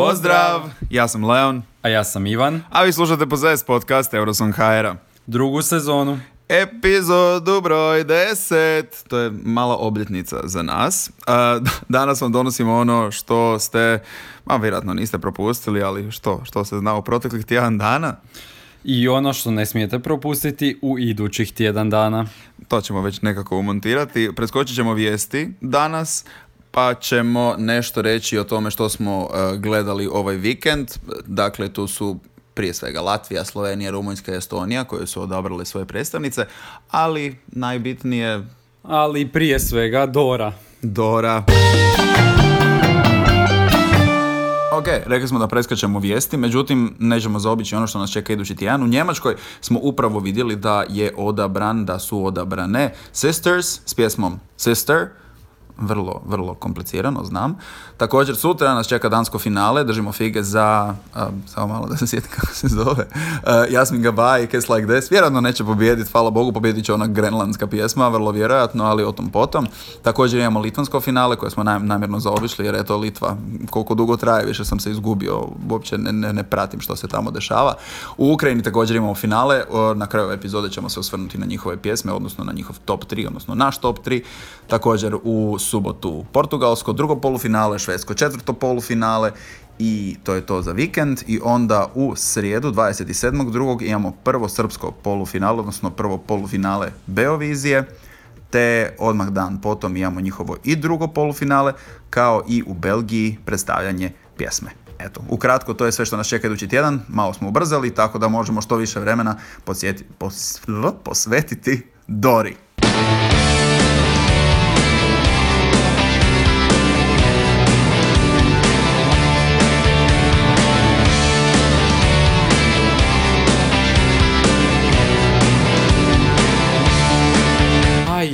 Pozdrav! Ja sam Leon, A ja sam Ivan. a vi slušate Pozes podcast Eurosong HR-a. Drugu sezonu. Epizodu broj 10. To je mala obljetnica za nas. Danas vam donosimo ono što ste, ma vjerojatno niste propustili, ali što, što se zna u proteklih tjedan dana. I ono što ne smijete propustiti u idućih tjedan dana. To ćemo već nekako umontirati. Preskočit ćemo vijesti danas, pa ćemo nešto reći o tome što smo e, gledali ovaj vikend. Dakle, tu su prije svega Latvija, Slovenija, Rumunjska i Estonija koje su odabrali svoje predstavnice, ali najbitnije Ali prije svega Dora. Dora. Ok, rekli smo da preskačemo vijesti, međutim nećemo zaobići ono što nas čeka idući tjedan. U Njemačkoj smo upravo vidjeli da je odabran, da su odabrane Sisters s pjesmom Sister, vrlo, vrlo komplicirano, znam. Također sutra nas čeka dansko finale, držimo fige za, a, samo malo da se sjetim kako se zove, uh, Jasmin Gabay i Kiss Like This. Vjerojatno neće pobijediti, hvala Bogu, pobijedit će ona grenlandska pjesma, vrlo vjerojatno, ali o tom potom. Također imamo litvansko finale koje smo nam, namjerno zaobišli, jer eto Litva, koliko dugo traje, više sam se izgubio, uopće ne, ne, ne pratim što se tamo dešava. U Ukrajini također imamo finale, na kraju epizode ćemo se osvrnuti na njihove pjesme, odnosno na njihov top 3, odnosno naš top 3. Također u subotu Portugalsko, drugo polufinale, Švedsko četvrto polufinale i to je to za vikend i onda u srijedu 27.2. imamo prvo srpsko polufinale, odnosno prvo polufinale Beovizije, te odmah dan potom imamo njihovo i drugo polufinale, kao i u Belgiji predstavljanje pjesme. Eto, ukratko to je sve što nas čeka idući tjedan, malo smo ubrzali, tako da možemo što više vremena podsjeti- pos- posvetiti Dori.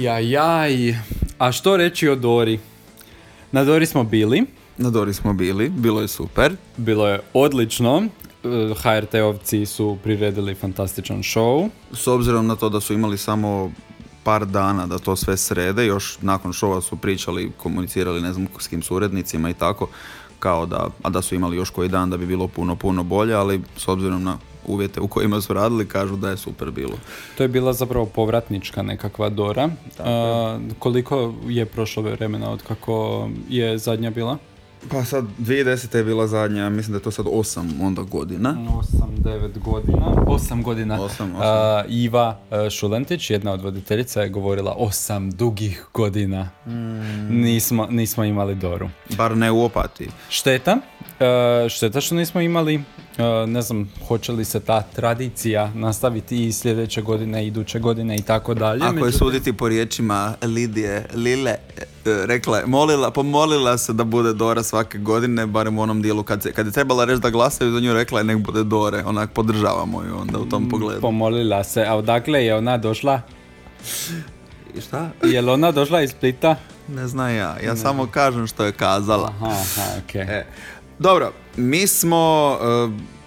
Aj, aj, aj. A što reći o Dori? Na Dori smo bili. Na Dori smo bili, bilo je super. Bilo je odlično. E, HRT-ovci su priredili fantastičan show. S obzirom na to da su imali samo par dana da to sve srede, još nakon šova su pričali, komunicirali ne znam s kim su urednicima i tako, kao da, a da su imali još koji dan da bi bilo puno, puno bolje, ali s obzirom na uvjete u kojima su radili, kažu da je super bilo. To je bila zapravo povratnička nekakva Dora. A, koliko je prošlo vremena od kako je zadnja bila? Pa sad, 2010. je bila zadnja, mislim da je to sad 8 onda godina. 8-9 godina. 8 godina. Osam, osam. A, Iva e, Šulentić, jedna od voditeljica, je govorila 8 dugih godina. Mm. Nismo, nismo imali Doru. Bar ne u opatiji. Šteta. e, šteta što nismo imali. E, ne znam, hoće li se ta tradicija nastaviti i sljedeće godine, iduće godine i tako dalje. Ako je suditi po riječima Lidije, Lile, e, rekla je, molila, pomolila se da bude Dora svake godine, barem u onom dijelu kad, se, kad je trebala reći da glasaju za nju, rekla je nek bude Dore, onak podržavamo ju onda u tom pogledu. Pomolila se. A odakle je ona došla? I šta? Je li ona došla iz Splita? Ne znam ja, ja samo kažem što je kazala. Aha, aha, okej. E, dobro, mi smo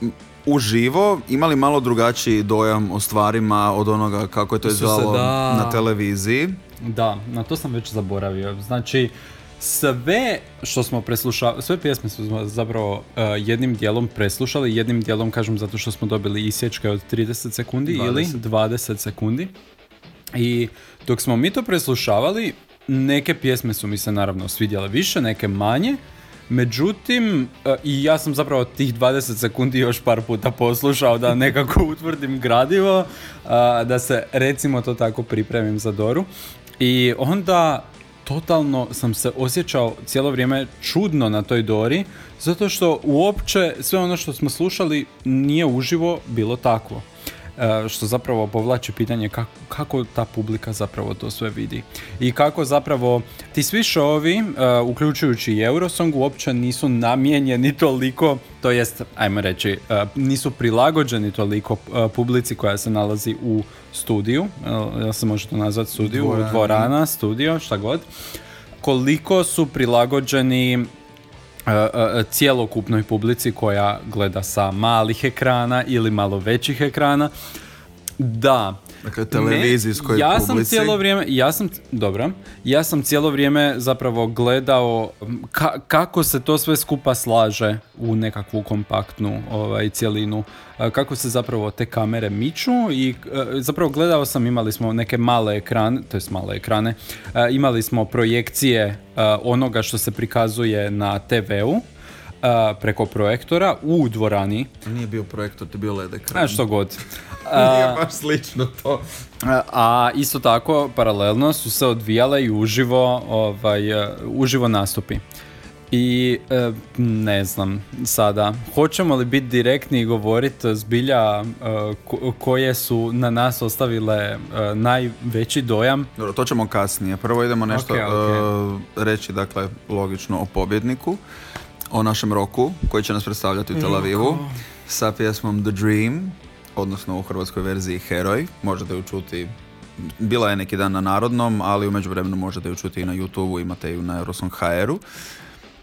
e, uživo imali malo drugačiji dojam o stvarima od onoga kako je to izgledalo da. na televiziji. Da, na to sam već zaboravio. Znači, sve što smo preslušali, sve pjesme smo zapravo eh, jednim dijelom preslušali, jednim dijelom kažem zato što smo dobili isječke od 30 sekundi ili 20 sekundi. I dok smo mi to preslušavali, neke pjesme su mi se naravno svidjele više, neke manje. Međutim, e, i ja sam zapravo tih 20 sekundi još par puta poslušao da nekako utvrdim gradivo, a, da se recimo to tako pripremim za Doru. I onda totalno sam se osjećao cijelo vrijeme čudno na toj Dori, zato što uopće sve ono što smo slušali nije uživo bilo takvo. E, što zapravo povlači pitanje kako, kako ta publika zapravo to sve vidi. I kako zapravo ti svi šovi, e, uključujući i Eurosong, uopće nisu namijenjeni toliko, to jest, ajmo reći, e, nisu prilagođeni toliko publici koja se nalazi u studiju, jel se može to nazvati studiju, Dvorani. dvorana, studio, šta god, koliko su prilagođeni cjelokupnoj publici koja gleda sa malih ekrana ili malo većih ekrana. Da, Dakle, televizijskoj Ne, ja publici. sam cijelo vrijeme, ja sam, dobro, ja sam cijelo vrijeme zapravo gledao ka- kako se to sve skupa slaže u nekakvu kompaktnu ovaj, cjelinu, A, kako se zapravo te kamere miču i e, zapravo gledao sam, imali smo neke male ekrane, to jest male ekrane, e, imali smo projekcije e, onoga što se prikazuje na TV-u, e, preko projektora u dvorani, Nije bio projektor, to je bio LED ekran. a što god. Nije baš slično to. A- A isto tako, paralelno su se odvijale i uživo, ovaj, uživo nastupi. I e, ne znam sada, hoćemo li biti direktni i govoriti zbilja e, ko- koje su na nas ostavile e, najveći dojam? Dobro, to ćemo kasnije. Prvo idemo nešto Ok, ok. e, reći, dakle, logično o pobjedniku, o našem roku koji će nas predstavljati u Tel Avivu sa pjesmom The Dream, odnosno u hrvatskoj verziji Heroj. Možete ju čuti, bila je neki dan na Narodnom, ali u međuvremenu možete ju čuti i na YouTubeu, imate ju na Eurosong HR-u.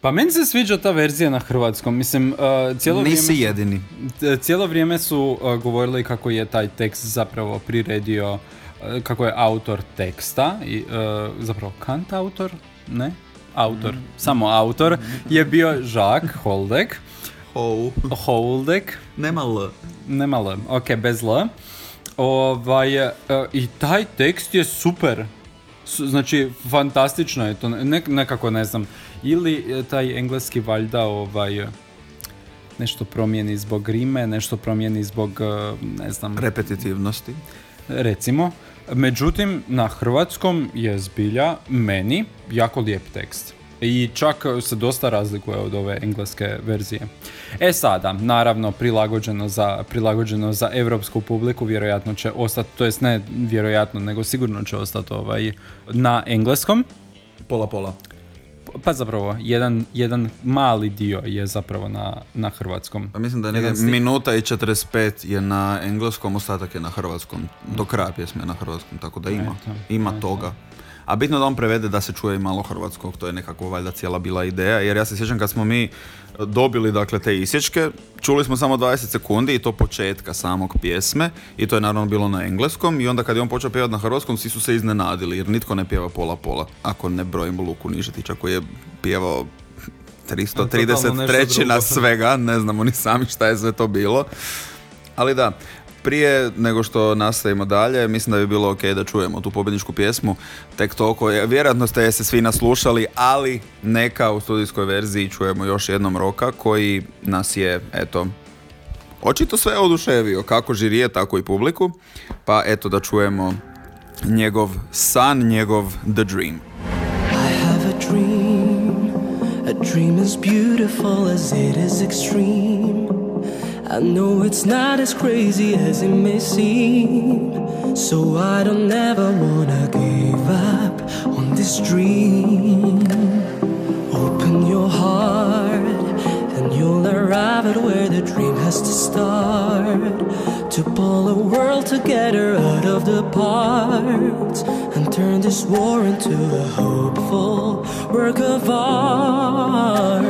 Pa meni se sviđa ta verzija na hrvatskom, mislim, e, cijelo Nisi vrijeme... jedini. Cijelo vrijeme su uh, govorili kako je taj tekst zapravo priredio, uh, kako je autor teksta, i, uh, zapravo kant autor, ne? Autor, samo autor, je bio Jacques Holdek, Oh, Holdek, nema L. nema L, ok, bez L. Ovaj, uh, I taj tekst je super. Su- Znači, fantastično je to, ne, nekako ne znam. Ili eh, taj engleski valjda ovaj, eh, nešto promijeni zbog rime, nešto promijeni zbog, ne znam, Repetitivnosti. recimo. Međutim, na hrvatskom je zbilja meni jako lijep tekst. I čak se dosta razlikuje od ove engleske verzije. E sada, naravno, prilagođeno za, prilagođeno za europsku publiku, vjerojatno će ostati, to jest ne vjerojatno, nego sigurno će ostati ovaj, na engleskom. Pola pola. Pa zapravo, jedan, jedan mali dio je zapravo na, na hrvatskom. Pa mislim da je Jedan negdje sti- minuta i 45 je na engleskom, ostatak je na hrvatskom. Do kraja pjesme je na hrvatskom, tako da ima. Ima eto. toga. A bitno da on prevede da se čuje i malo hrvatskog, to je nekako valjda cijela bila ideja, jer ja se sjećam kad smo mi dobili dakle te isječke, čuli smo samo 20 sekundi i to početka samog pjesme i to je naravno bilo na engleskom i onda kad je on počeo pjevati na hrvatskom svi su se iznenadili jer nitko ne pjeva pola pola, ako ne brojimo Luku Nižetića koji je pjevao Totalno 333 nešto na svega, ne znamo ni sami šta je sve to bilo. Ali da, prije nego što nastavimo dalje, mislim da bi bilo ok da čujemo tu pobjedničku pjesmu. Tek toliko, je- vjerojatno ste se svi naslušali, ali neka u studijskoj verziji čujemo još jednom roka koji nas je, eto, očito sve oduševio, kako žirije, tako i publiku. Pa eto da čujemo njegov san, njegov The Dream. I have a dream. A dream as beautiful as it is extreme. I know it's not as crazy as it may seem. So I don't ever wanna give up on this dream. Open your heart, and you'll arrive at where the dream has to start. To pull a world together out of the parts and turn this war into a hopeful work of art.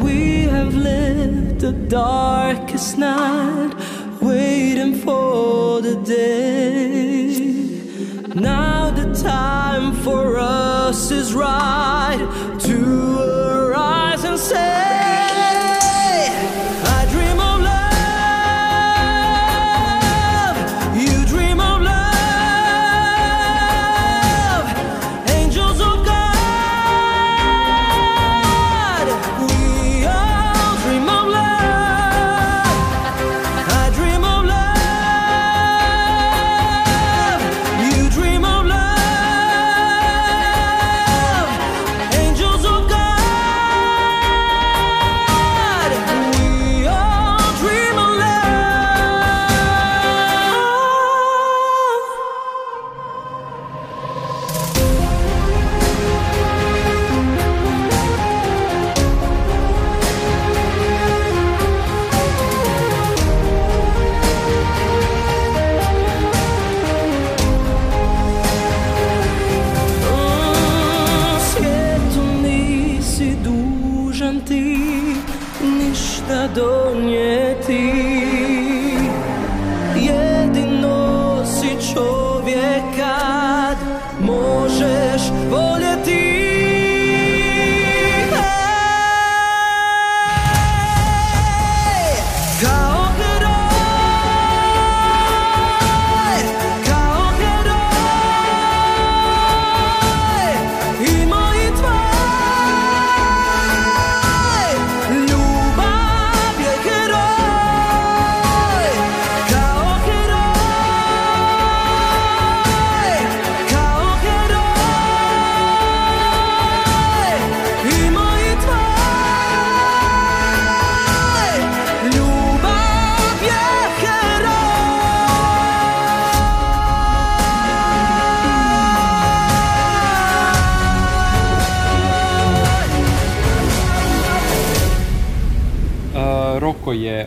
We have lived the darkest night, waiting for the day. Now the time for us is right to arise and say,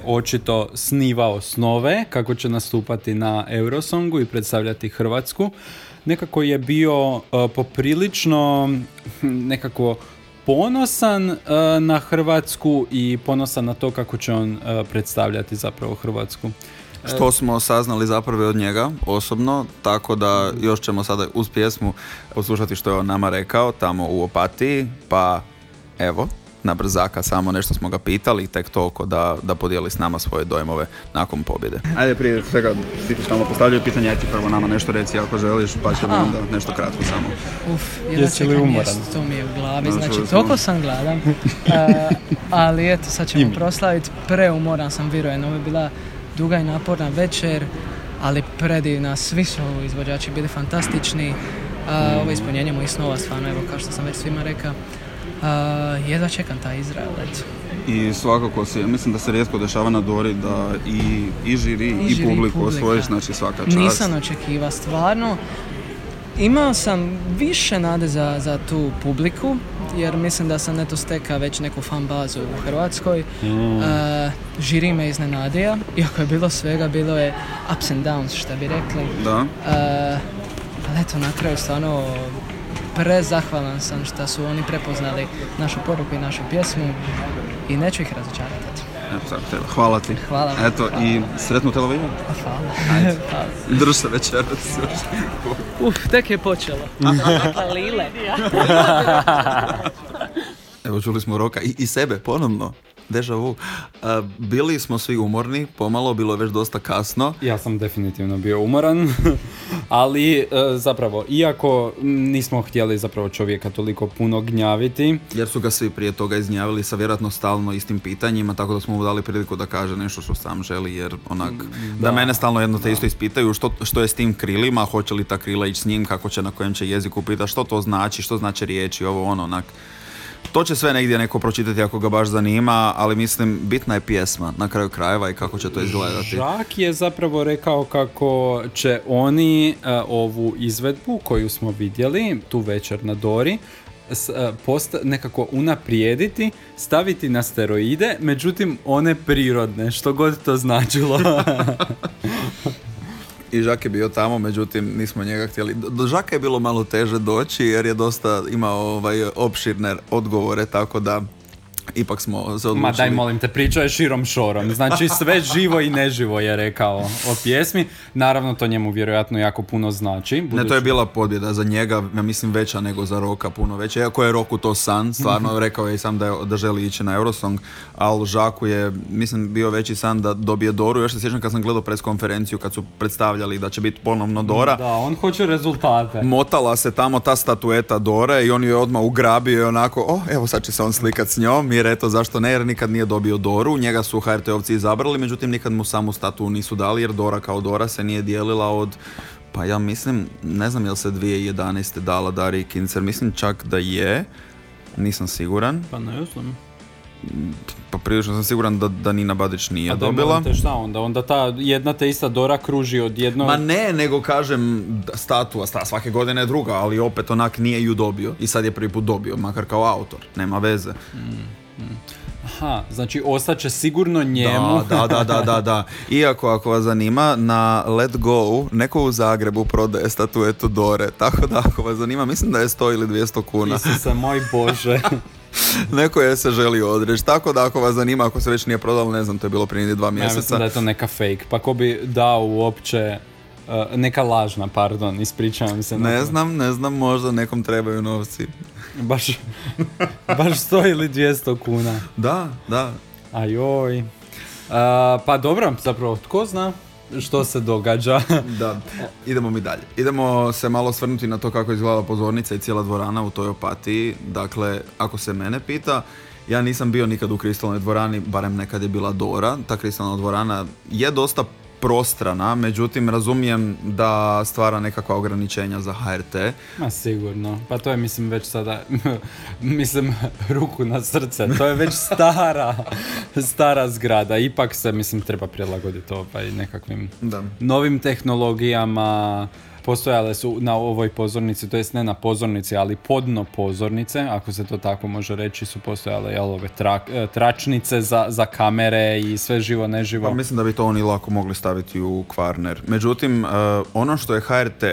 je očito snivao snove kako će nastupati na Eurosongu i predstavljati Hrvatsku. Nekako je bio uh, poprilično hm, nekako ponosan uh, na Hrvatsku i ponosan na to kako će on uh, predstavljati zapravo Hrvatsku. Što smo saznali zapravo od njega osobno, tako da još ćemo sada uz pjesmu poslušati što je on nama rekao tamo u Opatiji, pa evo, na brzaka samo nešto smo ga pitali, tek toliko da, da podijeli s nama svoje dojmove nakon pobjede. Ajde prije svega, ti ti stalno postavljaju pitanje, aj ti prvo nama nešto reci ako želiš, pa ćemo onda nešto kratko samo. Uf, li čekam mjesto, to mi je u glavi, znači toliko sam gladan, A, ali eto sad ćemo proslaviti, preumoran sam, vjerujem, ovo je bila duga i naporna večer, ali predivna, svi su izvođači bili fantastični, A, ovo je ispunjenje mojih snova stvarno, evo kao što sam već svima rekao, jedva čekam taj Izrael, eto. I svakako se, mislim da se rijetko dešava na Dori da i, i žiri i, I žiri, publiku osvojiš, znači svaka čast. Nisam očekiva stvarno. Imao sam više nade za, za tu publiku, jer mislim da sam neto steka već neku fan bazu u Hrvatskoj. E, žiri me iznenadija, iako je bilo svega, bilo je ups and downs, što bi rekli. Da, E, ali eto, na kraju stvarno prezahvalan sam što su oni prepoznali našu poruku i našu pjesmu i neću ih razočarati. tako treba. hvala ti. Hvala vam. Eto, i sretnu Tel Avivu. Hvala. Hvala. Drž se večeras. Uf, tek je počelo. Lile. Evo čuli smo Roka i, i sebe ponovno. Deja vu. Bili smo svi umorni, pomalo, bilo je već dosta kasno. Ja sam definitivno bio umoran, ali e, zapravo, iako nismo htjeli zapravo čovjeka toliko puno gnjaviti, Jer su ga svi prije toga iznjavili sa vjerojatno stalno istim pitanjima, tako da smo mu dali priliku da kaže nešto što sam želi, jer onak, da, mene stalno jedno te isto ispitaju što, što je s tim krilima, hoće li ta krila ići s njim, kako će, na kojem će jeziku pita, što to znači, što znači riječi, ovo ono, onak. To će sve negdje neko pročitati ako ga baš zanima, ali mislim, bitna je pjesma na kraju krajeva i kako će to izgledati. Žak je zapravo rekao kako će oni e, ovu izvedbu koju smo vidjeli tu večer na Dori s- e, posta- nekako unaprijediti, staviti na steroide, međutim one prirodne, što god to značilo. I Žak je bio tamo, međutim nismo njega htjeli. Do- Žaka je bilo malo teže doći jer je dosta imao ovaj, opširne odgovore, tako da ipak smo se odlučili. Ma daj molim te, pričao je širom šorom. Znači sve živo i neživo je rekao o pjesmi. Naravno to njemu vjerojatno jako puno znači. Ne, to budući- je bila pobjeda za njega, ja mislim veća nego za Roka, puno veća. Iako je Roku to san, stvarno rekao je i sam da, je, da želi ići na Eurosong, ali Žaku je, mislim, bio veći san da dobije Doru. Još se sjećam kad sam gledao pres konferenciju kad su predstavljali da će biti ponovno Dora. Da, on hoće rezultate. Motala se tamo ta statueta Dore i on ju je odmah ugrabio i onako, o, evo sad će se on slikat s njom, jer eto zašto ne, jer nikad nije dobio Doru, njega su HRT-ovci izabrali, međutim nikad mu samu statu nisu dali, jer Dora kao Dora se nije dijelila od pa ja mislim, ne znam jel se 2011. dala Dari Kincer, mislim čak da je, nisam siguran, Pa ne znam. pa prilično sam siguran da, da Nina Badić nije A daj, dobila. te, šta onda? Onda ta jedna te ista Dora kruži od jednog... Ma ne, nego kažem da statua, sta, svake godine je druga, ali opet onak nije ju dobio i sad je prvi put dobio, makar kao autor, nema veze. Aha, znači ostaće sigurno njemu. Da, da, da, da, da. Iako ako vas zanima, na Let Go neko u Zagrebu prodaje statuetu Dore, tako da ako vas zanima, mislim da je 100 ili 200 kuna. Isuse, moj Bože. Neko je se želi odreći, tako da ako vas zanima, ako se već nije prodalo, ne znam, to je bilo prije dva ja mjeseca. mislim da je to neka fake. Pa ko bi dao uopće... uh, neka lažna, pardon, ispričavam se. Ne znam, ne znam, možda nekom trebaju novci. Baš, baš 100 ili 200 kuna. Da, da. Ajoj. Uh, pa dobro, zapravo, tko zna što se događa. Da, idemo mi dalje. Idemo se malo svrnuti na to kako je izgledala pozornica i cijela dvorana u toj opatiji. Dakle, ako se mene pita, ja nisam bio nikad u kristalnoj dvorani, barem nekad je bila Dora. Ta kristalna dvorana je dosta prostrana, međutim razumijem da stvara nekakva ograničenja za HRT. Ma sigurno. Pa to je mislim već sada, mislim ruku na srce. To je već stara, stara zgrada. Ipak se mislim treba prilagoditi ovaj nekakvim Da. novim tehnologijama, postojale su na ovoj pozornici, to jest ne na pozornici, ali podno pozornice, ako se to tako može reći, su postojale jel, ove trak- e, tračnice za, za kamere i sve živo, neživo. Pa mislim da bi to oni lako mogli staviti u Kvarner. Međutim, e, ono što je HRT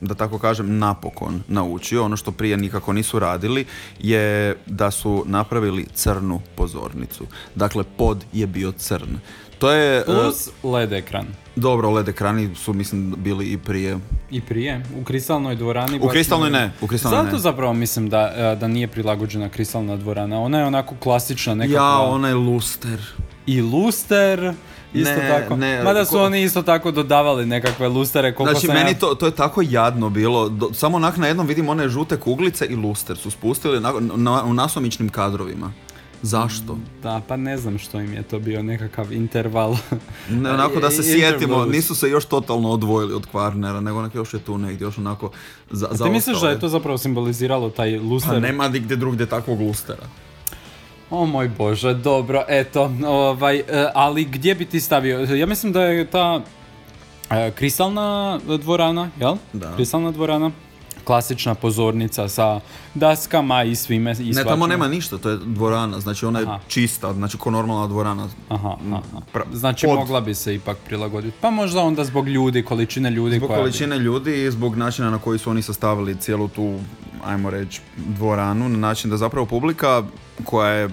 da tako kažem, napokon naučio, ono što prije nikako nisu radili, je da su napravili crnu pozornicu. Dakle, pod je bio crn. To je... e, Plus LED ekran. dobro, LED ekrani su, mislim, bili i prije. I prije, u kristalnoj dvorani. U kristalnoj ne, u kristalnoj Zato ne. zapravo mislim da, e, da nije prilagođena kristalna dvorana. Ona je onako klasična nekakva. Ja, onaj luster. I luster, isto Ne, tako. ne, Mada su ko- oni isto tako dodavali nekakve lustere. Znači, meni ja... to, to je tako jadno bilo. Do- samo onak na jednom vidim one žute kuglice i luster su spustili na, na- u nasumičnim kadrovima. Zašto? Da, pa ne znam što im je to bio nekakav interval. Ne, onako da se sjetimo, nisu se još totalno odvojili od Kvarnera, nego onak još je tu negdje, još onako za, A ti misliš da je to zapravo simboliziralo taj Pa luster? nema nigdje drugdje takvog lustera. O moj bože, dobro, eto, ovaj, e, ali gdje bi ti stavio? Ja mislim da je ta e, kristalna dvorana, jel? Da. Kristalna dvorana, klasična pozornica sa daskama i svime. I Ne, tamo nema ništa, to je dvorana, znači ona je Aha. čista, znači ko normalna dvorana. Aha, aha. Pra- Znači pod- mogla bi se ipak prilagoditi. Pa možda onda zbog ljudi, količine ljudi Zbog koja bi- količine ljudi i zbog načina na koji su oni sastavili cijelu tu, ajmo reći, dvoranu, na način da zapravo publika koja je,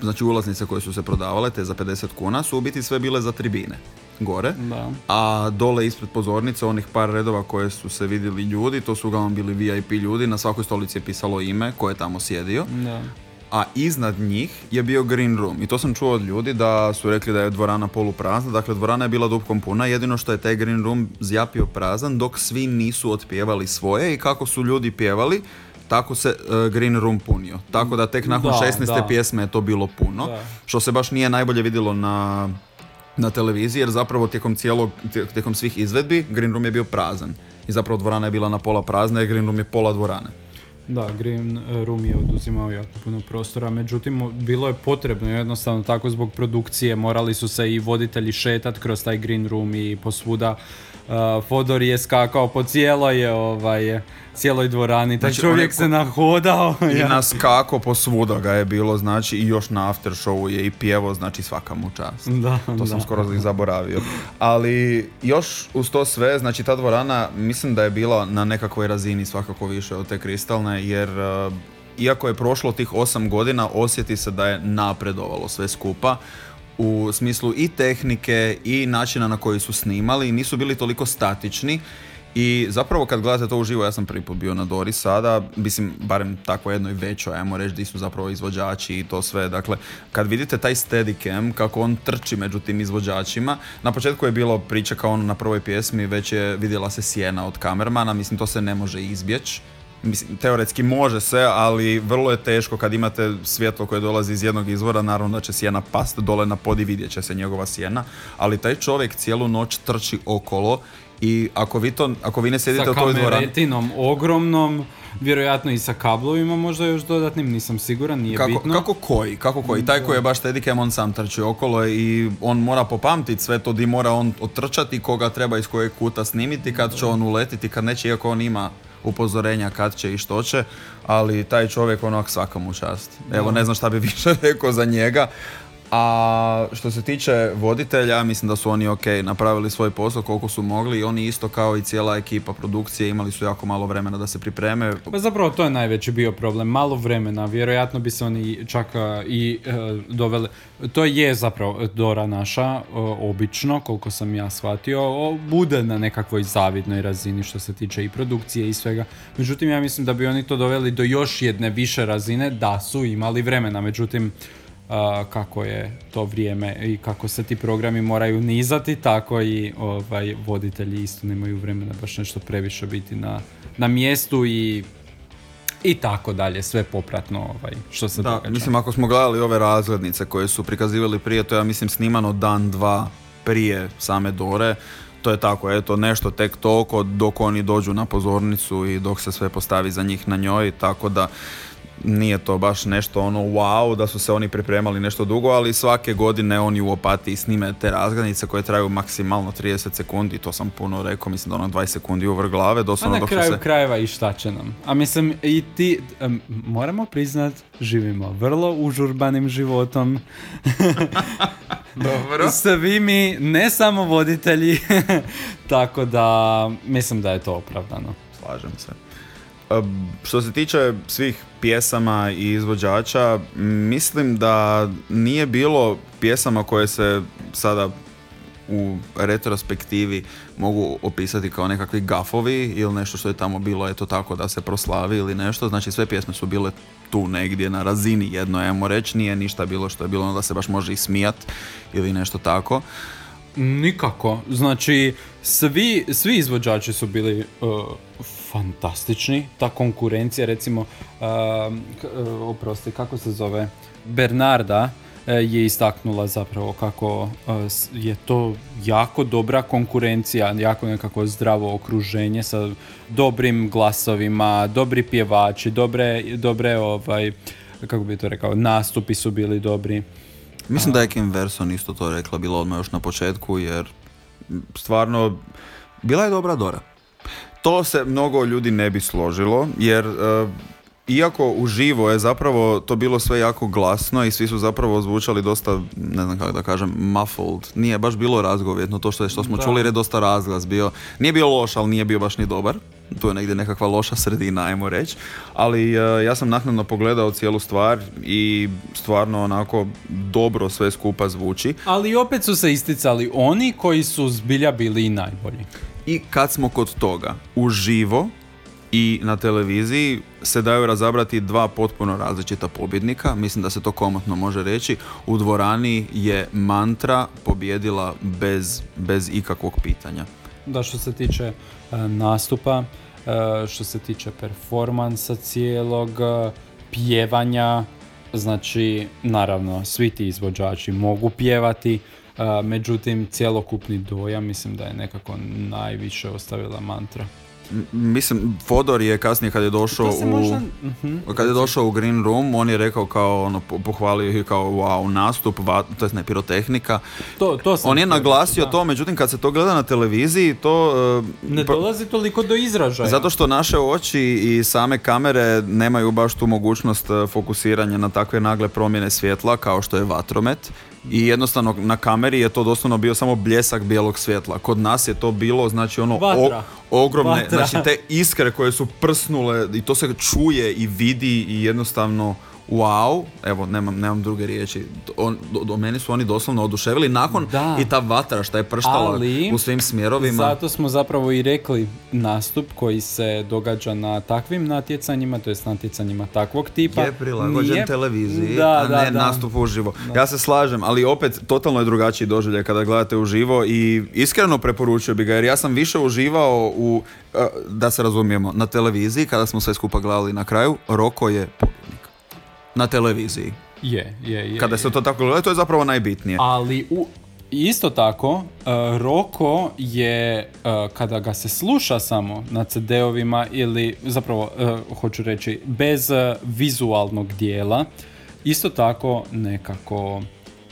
znači ulaznice koje su se prodavale, te za 50 kuna, su u biti sve bile za tribine gore. Da. A dole ispred pozornice, onih par redova koje su se vidjeli ljudi, to su uglavnom bili VIP ljudi, na svakoj stolici je pisalo ime ko je tamo sjedio. Da. a iznad njih je bio green room. I to sam čuo od ljudi da su rekli da je dvorana poluprazna, dakle dvorana je bila dupkom puna, jedino što je taj green room zjapio prazan dok svi nisu otpjevali svoje i kako su ljudi pjevali, tako se e, green room punio. Tako da tek nakon Da, 16. da. pjesme je to bilo puno, Da. što se baš nije najbolje vidjelo na na televiziji jer zapravo tijekom cijelog, tije- tijekom svih izvedbi Green Room je bio prazan. I zapravo dvorana je bila na pola prazna i Green Room je pola dvorane. Da, Green Room je oduzimao jako puno prostora, međutim bilo je potrebno jednostavno tako zbog produkcije, morali su se i voditelji šetat kroz taj Green Room i posvuda. Uh, Fodor je skakao po cijeloj, ovaj, cijeloj dvorani, taj Znači, čovjek onaj- se nahodao. I ja. nas kako posvuda ga je bilo, znači i još na after showu je i pjevo, znači svaka mu čast. Da, To sam da. skoro i zaboravio. Ali još uz to sve, znači ta dvorana mislim da je bila na nekakvoj razini svakako više od te kristalne, jer uh, iako je prošlo tih 8 godina, osjeti se da je napredovalo sve skupa u smislu i tehnike i načina na koji su snimali, nisu bili toliko statični i zapravo kad gledate to uživo, ja sam prvi put bio na Dori sada, mislim, barem tako jednoj većoj, ajmo reći, di su zapravo izvođači i to sve. Dakle, kad vidite taj Steadicam, kako on trči među tim izvođačima, na početku je bilo priča kao ono na prvoj pjesmi, već je vidjela se sjena od kamermana, mislim, to se ne može izbjeći. Mislim, teoretski može se, ali vrlo je teško kad imate svjetlo koje dolazi iz jednog izvora, naravno da će sjena past dole na pod i vidjet će se njegova sjena, ali taj čovjek cijelu noć trči okolo i ako vi, to, ako vi ne sjedite Sa u toj dvorani... kameretinom ogromnom, vjerojatno i sa kablovima možda još dodatnim, nisam siguran, nije Kako, bitno. kako koji, kako koji, taj koji je baš Steadicam, on sam trči okolo i on mora popamtiti sve to di mora on otrčati, koga treba iz kojeg kuta snimiti, kad će on uletiti, kad neće, iako on ima upozorenja kad će i što će, ali taj čovjek onak svaka mu čast. Evo, ne znam šta bi više rekao za njega. A što se tiče voditelja, mislim da su oni ok, napravili svoj posao koliko su mogli i oni isto kao i cijela ekipa produkcije imali su jako malo vremena da se pripreme. Pa zapravo to je najveći bio problem, malo vremena, vjerojatno bi se oni čak a, i e, doveli, to je zapravo Dora naša, o, obično, koliko sam ja shvatio, bude na nekakvoj zavidnoj razini što se tiče i produkcije i svega. Međutim, ja mislim da bi oni to doveli do još jedne više razine da su imali vremena, međutim, kako je to vrijeme i kako se ti programi moraju nizati, tako i ovaj, voditelji isto nemaju vremena baš nešto previše biti na, na mjestu i i tako dalje, sve popratno ovaj, što se Da, događa. mislim ako smo gledali ove razglednice koje su prikazivali prije, to je ja mislim snimano dan, dva prije same Dore. To je tako, eto, nešto tek toliko dok oni dođu na pozornicu i dok se sve postavi za njih na njoj, tako da nije to baš nešto ono wow da su se oni pripremali nešto dugo, ali svake godine oni u opatiji snime te razglednice koje traju maksimalno 30 sekundi, to sam puno rekao, mislim da ono 20 sekundi uvrh glave, A doslovno na kraju se... krajeva i šta će nam. A mislim, i ti, em, moramo priznat, živimo vrlo užurbanim životom. Dobro. Svi mi, ne samo voditelji, tako da mislim da je to opravdano. Slažem se. Što se tiče svih pjesama i izvođača, mislim da nije bilo pjesama koje se sada u retrospektivi mogu opisati kao nekakvi gafovi ili nešto što je tamo bilo eto tako da se proslavi ili nešto. Znači sve pjesme su bile tu negdje na razini jedno, ajmo reći, nije ništa bilo što je bilo ono da se baš može i smijat ili nešto tako. Nikako. Znači, svi, svi izvođači su bili uh, fantastični. Ta konkurencija, recimo, uh, uh, oprosti, kako se zove, Bernarda uh, je istaknula zapravo kako s- je to jako dobra konkurencija, jako nekako zdravo okruženje sa dobrim glasovima, dobri pjevači, dobre, dobre ovaj, kako bi to rekao, nastupi su bili dobri. Mislim da je Kim Verson isto to rekla, bila odmah još na početku, jer stvarno, bila je dobra Dora. To se mnogo ljudi ne bi složilo, jer e, iako uživo je zapravo to bilo sve jako glasno i svi su zapravo zvučali dosta, ne znam kako da kažem, muffled. Nije baš bilo razgovjetno to što, je, što smo Da. čuli jer je dosta razglas bio. Nije bio loš, ali nije bio baš ni dobar. Tu je negdje nekakva loša sredina, ajmo reći. Ali e, ja sam naknadno pogledao cijelu stvar i stvarno onako dobro sve skupa zvuči. Ali opet su se isticali oni koji su zbilja bili i najbolji. I kad smo kod toga, uživo i na televiziji se daju razabrati dva potpuno različita pobjednika. Mislim da se to komotno može reći. U dvorani je mantra pobjedila bez, bez ikakvog pitanja. Da što se tiče e, nastupa, e, što se tiče performansa cijelog, e, pjevanja, znači naravno svi ti izvođači mogu pjevati, međutim cjelokupni dojam mislim da je nekako najviše ostavila mantra. Mislim, Fodor je kasnije kad je došao u... možda... mhm. Kad je došao u Green Room, on je rekao kao, ono, po- pohvalio ih kao, wow, nastup, va, to jest ne, pirotehnika. To, to sam On je naglasio da. to, međutim, kad se to gleda na televiziji, to... e, Ne pro- dolazi toliko do izražaja. Zato što naše oči i same kamere nemaju baš tu mogućnost e, fokusiranja na takve nagle promjene svjetla kao što je vatromet. I jednostavno na kameri je to doslovno bio samo bljesak bijelog svjetla. Kod nas je to bilo znači ono Vatra. o- ogromne, Vatra. znači te iskre koje su prsnule i to se čuje i vidi i jednostavno wow, evo nemam, nemam druge riječi, on, do, do meni su oni doslovno oduševili nakon Da. i ta vatra šta je prštala Ali, u svim smjerovima. Zato smo zapravo i rekli nastup koji se događa na takvim natjecanjima, to jest natjecanjima takvog tipa. je prilagođen nije- televiziji, da, a da, ne da. nastup uživo. Ja se slažem, ali opet totalno je drugačiji doživljaj kada gledate uživo i iskreno preporučio bi ga jer ja sam više uživao u, eh, da se razumijemo, na televiziji kada smo sve skupa gledali na kraju, Roko je pobjednik. Na televiziji. Je, je, je. Kada se to tako gleda, to je zapravo najbitnije. Ali u, isto tako, uh, Roko je, uh, kada ga se sluša samo na CD-ovima ili zapravo, uh, hoću reći, bez uh, vizualnog dijela, isto tako nekako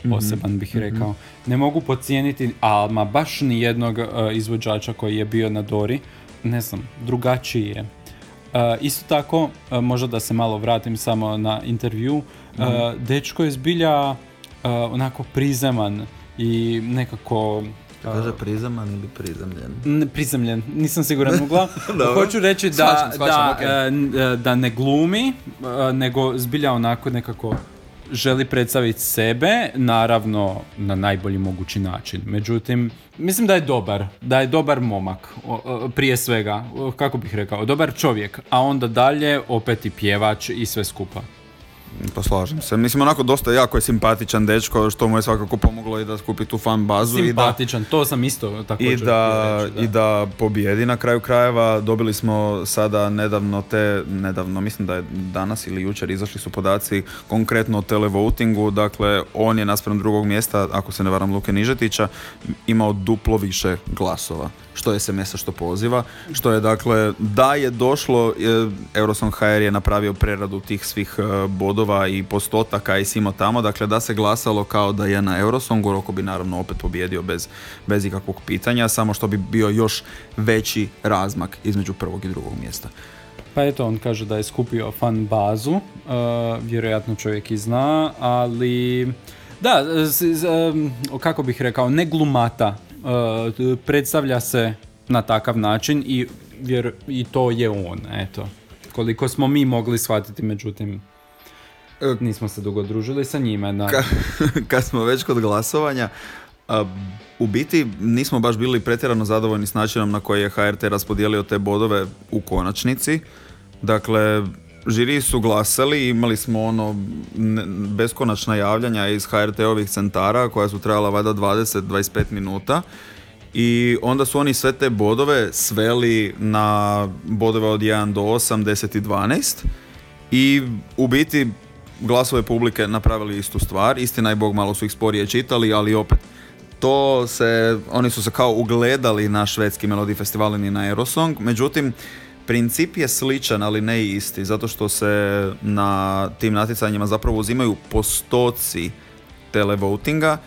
poseban bih rekao. Ne mogu pocijeniti, ali baš ni jednog uh, izvođača koji je bio na Dori, ne znam, drugačiji je. Uh, isto tako, uh, možda da se malo vratim samo na intervju, uh, dečko je zbilja uh, onako prizeman i nekako Kaže prizeman ili prizemljen? n- prizemljen, nisam siguran ugla. Dobro. Hoću reći da, Shvaćam, shvaćam, da, e, da ne glumi, nego zbilja onako nekako želi predstaviti sebe, naravno na najbolji mogući način. Međutim, mislim da je dobar, da je dobar momak, prije svega, kako bih rekao, dobar čovjek, a onda dalje opet i pjevač i sve skupa. Pa slažem se. Mislim, onako dosta jako je simpatičan dečko, što mu je svakako pomoglo i da skupi tu fan bazu i da, Simpatičan, to sam isto također i da, reći, i da pobjedi na kraju krajeva. Dobili smo sada nedavno te, nedavno, mislim da je danas ili jučer izašli su podaci konkretno o televotingu, dakle on je naspram drugog mjesta, ako se ne varam Luke Nižetića, imao duplo više glasova što je SMS-a što poziva, što je dakle da je došlo, e, Eurosong HR je napravio preradu tih svih e, bodova i postotaka i simo tamo, dakle da se glasalo kao da je na Eurosongu, Roko bi naravno opet pobjedio bez, bez ikakvog pitanja, samo što bi bio još veći razmak između prvog i drugog mjesta. Pa eto, on kaže da je skupio fan bazu, uh, vjerojatno čovjek i zna, ali da, z- z- um, kako bih rekao, ne glumata, uh, predstavlja se na takav način i, vjer, i to je on, eto. Koliko smo mi mogli shvatiti, međutim, E, nismo se dugo družili sa njima. Na, Ka- kad smo već kod glasovanja, a, u biti nismo baš bili pretjerano zadovoljni s načinom na koji je HRT raspodijelio te bodove u konačnici. Dakle, žiri su glasali, imali smo ono beskonačna javljanja iz HRT-ovih centara koja su trajala valjda 20-25 minuta. I onda su oni sve te bodove sveli na bodove od 1 do 8, 10 i 12 i u biti glasove publike napravili istu stvar. Istina je Bog malo su ih sporije čitali, ali opet to se, oni su se kao ugledali na švedski Melodi Festival i na Eurosong, međutim princip je sličan, ali ne isti, zato što se na tim natjecanjima zapravo uzimaju postoci televotinga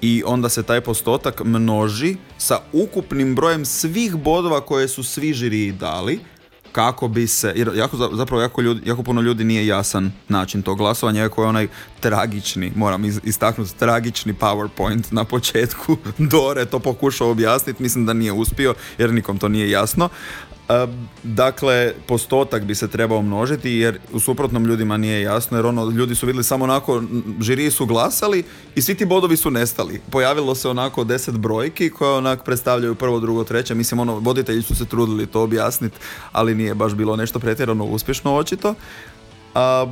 i onda se taj postotak množi sa ukupnim brojem svih bodova koje su svi žiriji dali kako bi se, jer jako, za- zapravo jako, ljudi, jako puno ljudi nije jasan način tog glasovanja, iako je onaj tragični, moram istaknuti, tragični PowerPoint na početku Dore to pokušao objasniti, mislim da nije uspio jer nikom to nije jasno. Dakle, postotak bi se trebao množiti jer u suprotnom ljudima nije jasno jer ono, ljudi su vidjeli samo onako, žiriji su glasali i svi ti bodovi su nestali. Pojavilo se onako deset brojki koje onak predstavljaju prvo, drugo, treće. Mislim, ono, voditelji su se trudili to objasniti, ali nije baš bilo nešto pretjerano uspješno očito. A,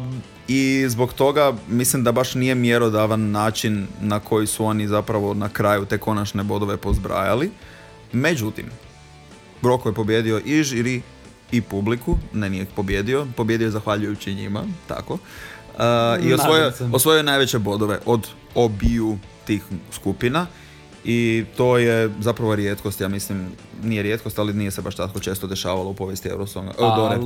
I zbog toga mislim da baš nije mjerodavan način na koji su oni zapravo na kraju te konačne bodove pozbrajali. Međutim, Groko je pobjedio i žiri i publiku, ne nije pobjedio, pobjedio je zahvaljujući njima, tako. Uh, I osvojio, osvojio najveće bodove od obiju tih skupina i to je zapravo rijetkost, ja mislim, nije rijetkost, ali nije se baš tako često dešavalo u povijesti Eurosonga.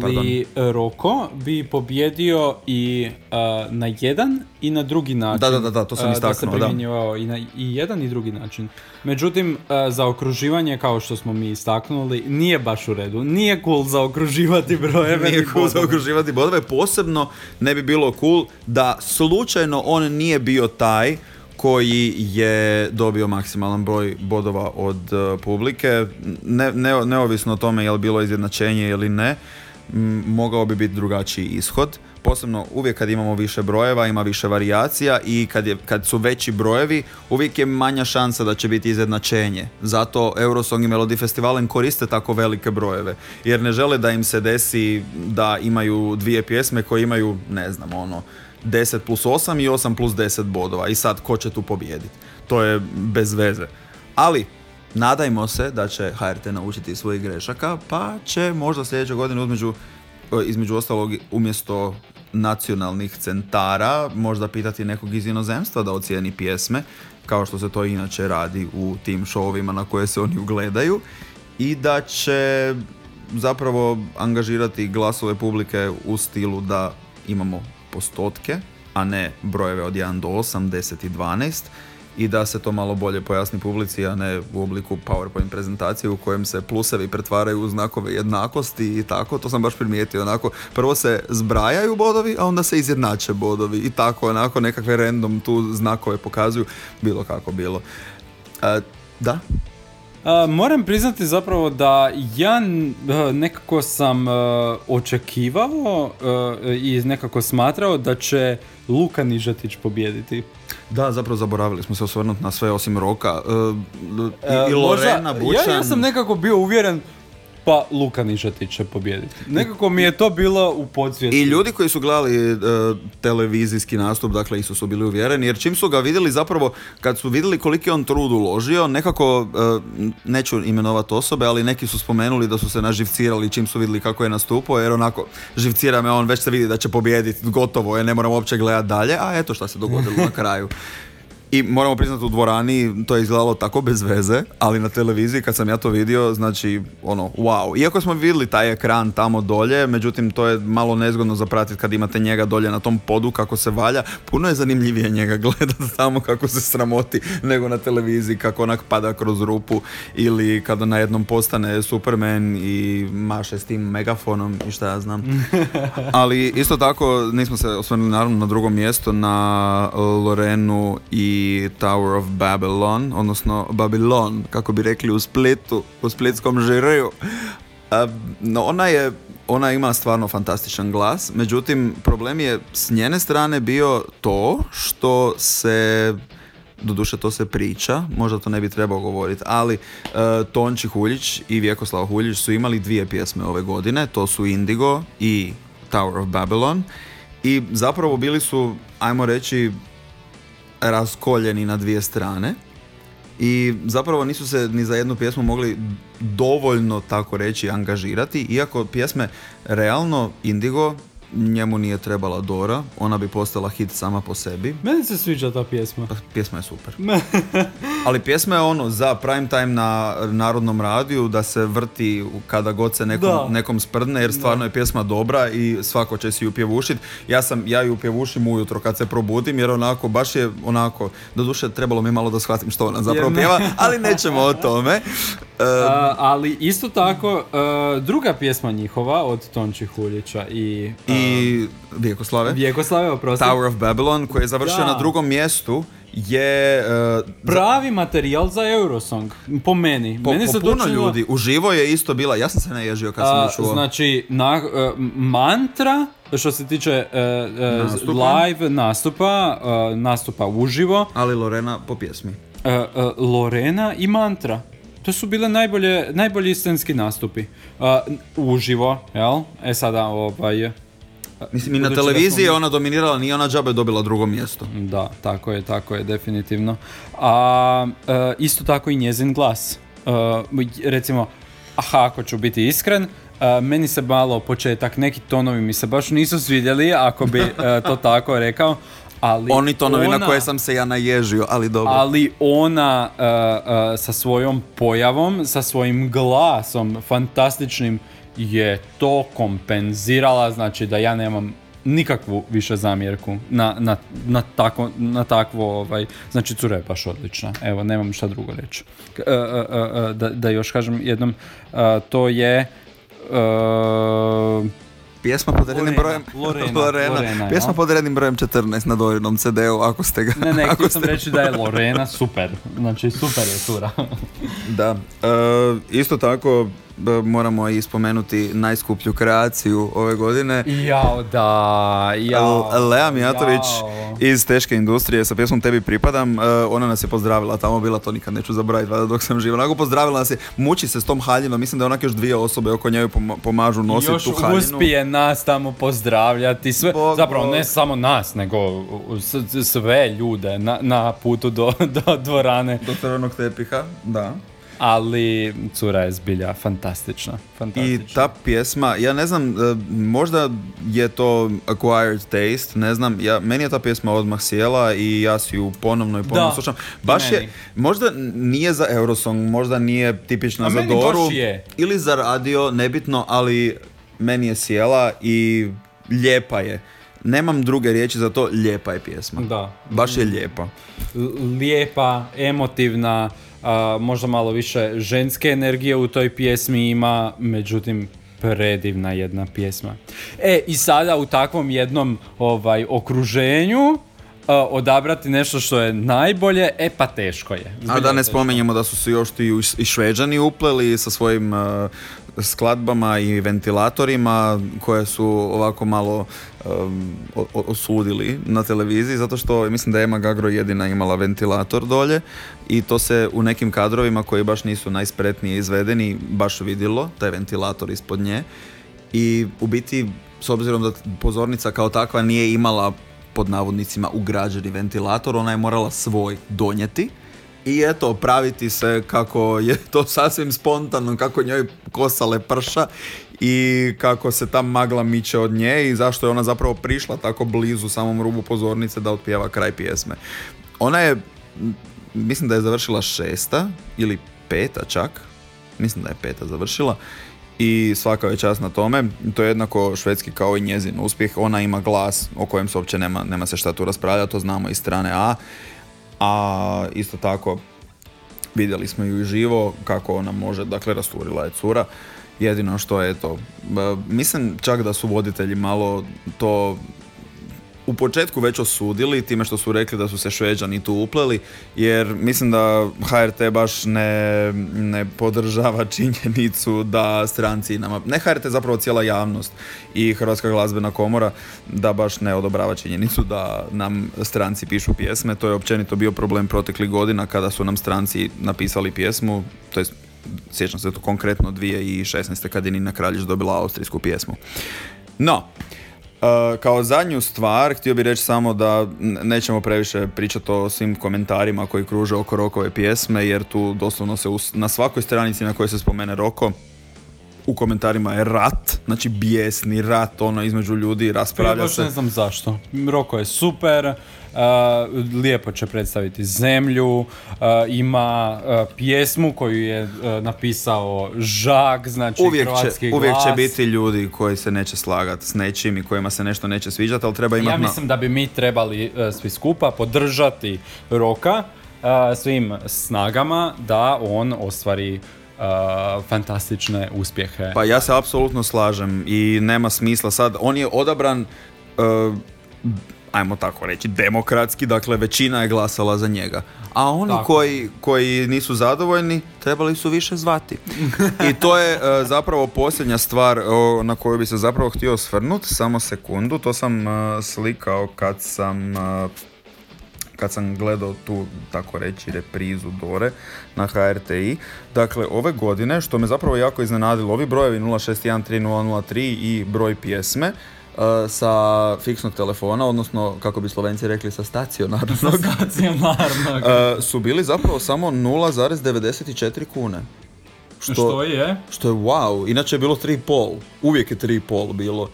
Pardon. ali Roko bi pobjedio i uh, na jedan i na drugi način. Da, da, da, da, to sam Uh, Da se istaknuo, primjenjivao i na i jedan i drugi način. Međutim, uh, za okruživanje, kao što smo mi istaknuli, nije baš u redu. Nije cool za okruživati brojeve. Nije ni cool za bodove. okruživati bodove, posebno ne bi bilo cool da slučajno on nije bio taj koji je dobio maksimalan broj bodova od uh, publike, ne, ne- neovisno o tome je li bilo izjednačenje ili ne, mogao bi biti drugačiji ishod. Posebno uvijek kad imamo više brojeva, ima više varijacija i kad, je, kad su veći brojevi, uvijek je manja šansa da će biti izjednačenje. Zato Eurosong i Melody Festivalen koriste tako velike brojeve. Jer ne žele da im se desi da imaju dvije pjesme koje imaju, ne znam, ono, 10 plus 8 i 8 plus 10 bodova. I sad, ko će tu pobijediti? To je bez veze. Ali, nadajmo se da će HRT naučiti svojih grešaka, pa će možda sljedeće godine između, između ostalog umjesto nacionalnih centara možda pitati nekog iz inozemstva da ocijeni pjesme, kao što se to inače radi u tim šovovima na koje se oni ugledaju i da će zapravo angažirati glasove publike u stilu da imamo postotke, a ne brojeve od 1 do 8, 10 i 12 i da se to malo bolje pojasni publici, a ne u obliku PowerPoint prezentacije u kojem se plusevi pretvaraju u znakove jednakosti i tako, to sam baš primijetio, onako, prvo se zbrajaju bodovi, a onda se izjednače bodovi i tako, onako, nekakve random tu znakove pokazuju, bilo kako bilo. E, da, Moram priznati zapravo da ja e, nekako sam e, očekivao e, i nekako smatrao da će Luka Nižetić pobijediti. da, zapravo zaboravili smo se osvrnuti na sve osim Roka. I, i Lorena Bučan. Ja, ja sam nekako bio uvjeren pa Luka Nižetić će pobijediti. Nekako mi je to bilo u podsvijesti. I ljudi koji su gledali e, televizijski nastup, dakle isto su bili uvjereni, jer čim su ga vidjeli zapravo, kad su vidjeli koliki je on trud uložio, nekako, e, neću imenovati osobe, ali neki su spomenuli da su se naživcirali čim su vidjeli kako je nastupao, jer onako, živcira me on, već se vidi da će pobijediti, gotovo je, ne moram uopće gledati dalje, a eto šta se dogodilo na kraju. I moramo priznati u dvorani to je izgledalo tako bez veze, ali na televiziji kad sam ja to vidio, znači ono, wow. Iako smo vidjeli taj ekran tamo dolje, međutim to je malo nezgodno zapratiti kad imate njega dolje na tom podu kako se valja. Puno je zanimljivije njega gledati tamo kako se sramoti nego na televiziji kako onak pada kroz rupu ili kada na jednom postane Superman i maše s tim megafonom i šta ja znam. ali isto tako nismo se osvrnuli naravno na drugo mjesto na Lorenu i Tower of Babylon, odnosno Babylon, kako bi rekli u Splitu, u splitskom žiriju. No, ona je ona ima stvarno fantastičan glas, međutim problem je s njene strane bio to što se doduše to se priča, možda to ne bi trebao govoriti, ali uh, Tonči Huljić i Vjekoslav Huljić su imali dvije pjesme ove godine, to su Indigo i Tower of Babylon i zapravo bili su, ajmo reći, raskoljeni na dvije strane. I zapravo nisu se ni za jednu pjesmu mogli dovoljno tako reći angažirati, iako pjesme realno Indigo njemu nije trebala Dora, ona bi postala hit sama po sebi. Meni se sviđa ta pjesma. Pa, pjesma je super. Ali pjesma je ono za prime time na Narodnom radiju da se vrti kada god se nekom, nekom sprdne jer stvarno je pjesma dobra i svako će si ju pjevušit. Ja sam, ja ju pjevušim ujutro kad se probudim jer onako baš je onako, doduše trebalo mi malo da shvatim što ona zapravo pjeva, ali nećemo o tome. ali isto tako, druga pjesma njihova od Tonči Huljića i... I Vjekoslave. Vjekoslave, oprosti. Tower of Babylon, koji je završio na drugom mjestu je... Pravi materijal za Eurosong, po meni. Po, meni po puno ljudi. Uživo je isto bila, ja sam se naježio kad sam čuo. Znači, na, mantra, što se tiče nastupa. live nastupa, nastupa uživo. Ali Lorena po pjesmi. Lorena i mantra. To su bile najbolje, najbolji scenski nastupi. Uh, uživo, jel? E sada, ovaj... Mislim, i na televiziji je ona dominirala, nije ona džabe dobila drugo mjesto. Da, tako je, tako je, definitivno. A isto tako i njezin glas. recimo, aha, ako ću biti iskren, meni se malo početak, neki tonovi mi se baš nisu svidjeli, ako bi to tako rekao, ali Oni tonovi ona, na koje sam se ja naježio, ali dobro. Ali ona uh, uh, sa svojom pojavom, sa svojim glasom fantastičnim je to kompenzirala, znači da ja nemam nikakvu više zamjerku na, na, na, tako, na takvo, ovaj, znači cura je baš odlična, evo, nemam šta drugo reći. Uh, da, da još kažem jednom, to je Pjesma pod rednim brojem Lorena, Lorena, Lorena Pjesma pod rednim brojem 14 na Dorinom CD-u ako ste ga Ne, ne, htio sam reći da je Lorena super. Znači super je tura Da, uh, isto tako moramo i spomenuti najskuplju kreaciju ove godine. Jao, da, jao. Lea Mijatović iz Teške industrije sa pjesmom Tebi pripadam, e, ona nas je pozdravila, tamo bila, to nikad neću zaboraviti, dok sam živa. Onako pozdravila nas je, muči se s tom haljinom, mislim da je onak još dvije osobe oko njoj pomažu nositi tu haljinu. Još uspije nas tamo pozdravljati, sve, zapravo ne samo nas, nego sve ljude na, na putu do, do dvorane. Do crvenog tepiha, da ali cura je zbilja fantastična, fantastična. I ta pjesma, ja ne znam, e, možda je to acquired taste, ne znam, ja, meni je ta pjesma odmah sjela i ja si ju ponovno i ponovno slušam. Baš je, možda nije za Eurosong, možda nije tipična A za Doru ili za radio, nebitno, ali meni je sjela i lijepa je. Nemam druge riječi za to, lijepa je pjesma. Da. Baš je lijepa. Lijepa, emotivna, možda malo više ženske energije u toj pjesmi ima, međutim predivna jedna pjesma. E, i sada u takvom jednom ovaj okruženju odabrati nešto što je najbolje, e pa teško je. A Zbilja da ne teško. spominjemo da su se još ti i šveđani upleli sa svojim uh, skladbama i ventilatorima koje su ovako malo um, osudili na televiziji zato što mislim da je Ema Gagro jedina imala ventilator dolje i to se u nekim kadrovima koji baš nisu najspretnije izvedeni baš vidjelo, taj ventilator ispod nje. I u biti s obzirom da pozornica kao takva nije imala pod navodnicima ugrađeni ventilator, ona je morala svoj donijeti i eto, praviti se kako je to sasvim spontano, kako njoj kosale prša i kako se ta magla miče od nje i zašto je ona zapravo prišla tako blizu samom rubu pozornice da otpjeva kraj pjesme. Ona je, mislim da je završila šesta ili peta čak, mislim da je peta završila i svaka je čast na tome. To je jednako švedski kao i njezin uspjeh. Ona ima glas o kojem se uopće nema, nema se šta tu raspravljati, to znamo iz strane A. A isto tako vidjeli smo ju i živo kako ona može, dakle rasturila je cura. Jedino što je to, mislim čak da su voditelji malo to u početku već osudili time što su rekli da su se šveđani tu upleli jer mislim da HRT baš ne, ne podržava činjenicu da stranci nama, ne HRT zapravo cijela javnost i Hrvatska glazbena komora da baš ne odobrava činjenicu da nam stranci pišu pjesme, to je općenito bio problem proteklih godina kada su nam stranci napisali pjesmu, to jest sjećam se to konkretno 2016. kad je Nina Kraljić dobila austrijsku pjesmu. No, Uh, kao zadnju stvar, htio bih reći samo da nećemo previše pričati o svim komentarima koji kruže oko Rokove pjesme, jer tu doslovno se us- na svakoj stranici na kojoj se spomene Roko, u komentarima je rat, znači bijesni rat, ono između ljudi, Ja raspravlja baš se. ne znam zašto. Roko je super, lijepo će predstaviti zemlju, uh, ima uh, pjesmu koju je uh, napisao Žak, znači Uvijek će, hrvatski uvijek će biti ljudi koji se neće slagati s nečim i kojima se nešto neće sviđati, ali treba imati Ja mislim da bi mi trebali uh, svi skupa podržati Roka uh, svim snagama da on ostvari uh, fantastične uspjehe. Pa ja se apsolutno slažem i nema smisla sad. On je odabran, uh, ajmo tako reći, demokratski, dakle većina je glasala za njega. A oni Tako. koji, koji nisu zadovoljni, trebali su više zvati. I to je uh, zapravo posljednja stvar o, na koju bi se zapravo htio osvrnut. Samo sekundu, to sam uh, slikao kad sam... uh, kad sam gledao tu, tako reći, reprizu Dore na HRTI. Dakle, ove godine, što me zapravo jako iznenadilo, ovi brojevi 06130003 i broj pjesme, uh, sa fiksnog telefona, odnosno, kako bi slovenci rekli, sa stacionarnog, Stacionarnog. uh, su bili zapravo samo 0,94 kune. Što je? Što je wow, inače je bilo 3,5, uvijek je 3,5 bilo.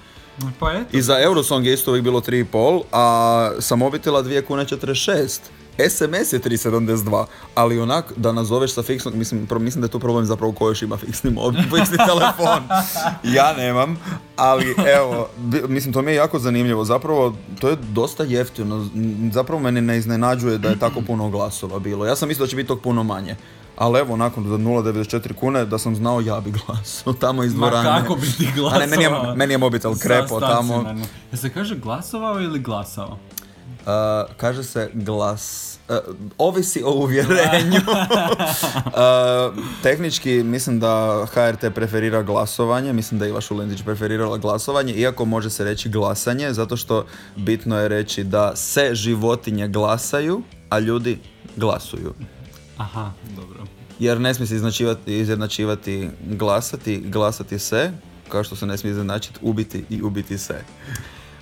Pa eto. I za Eurosong je isto uvijek bilo 3,5, a sa mobitela 2 kune 46. SMS je 3,72, ali onak da nazoveš sa fiksnog, mislim, pro- mislim da je to problem zapravo ko još ima fiksni, mobil, fiksni telefon. Ja nemam, ali evo, mislim to mi je jako zanimljivo, zapravo to je dosta jeftino, zapravo mene ne iznenađuje da je tako puno glasova bilo. Ja sam mislio da će biti tog puno manje. Ali evo, nakon za 0,94 kune, da sam znao ja bi glasao tamo iz Ma dvorane. kako bi ti A ne, meni je, glasovao? meni je mobitel krepo tamo. Jel se kaže glasovao ili glasao? Uh, kaže se glas... uh, ovisi o uvjerenju. Uh, tehnički mislim da HRT preferira glasovanje, mislim da je Iva Šulendić preferirala glasovanje, iako može se reći glasanje, zato što bitno je reći da se životinje glasaju, a ljudi glasuju. Aha, dobro. Jer ne smije se izjednačivati, izjednačivati glasati, glasati se, kao što se ne smije izjednačiti ubiti i ubiti se.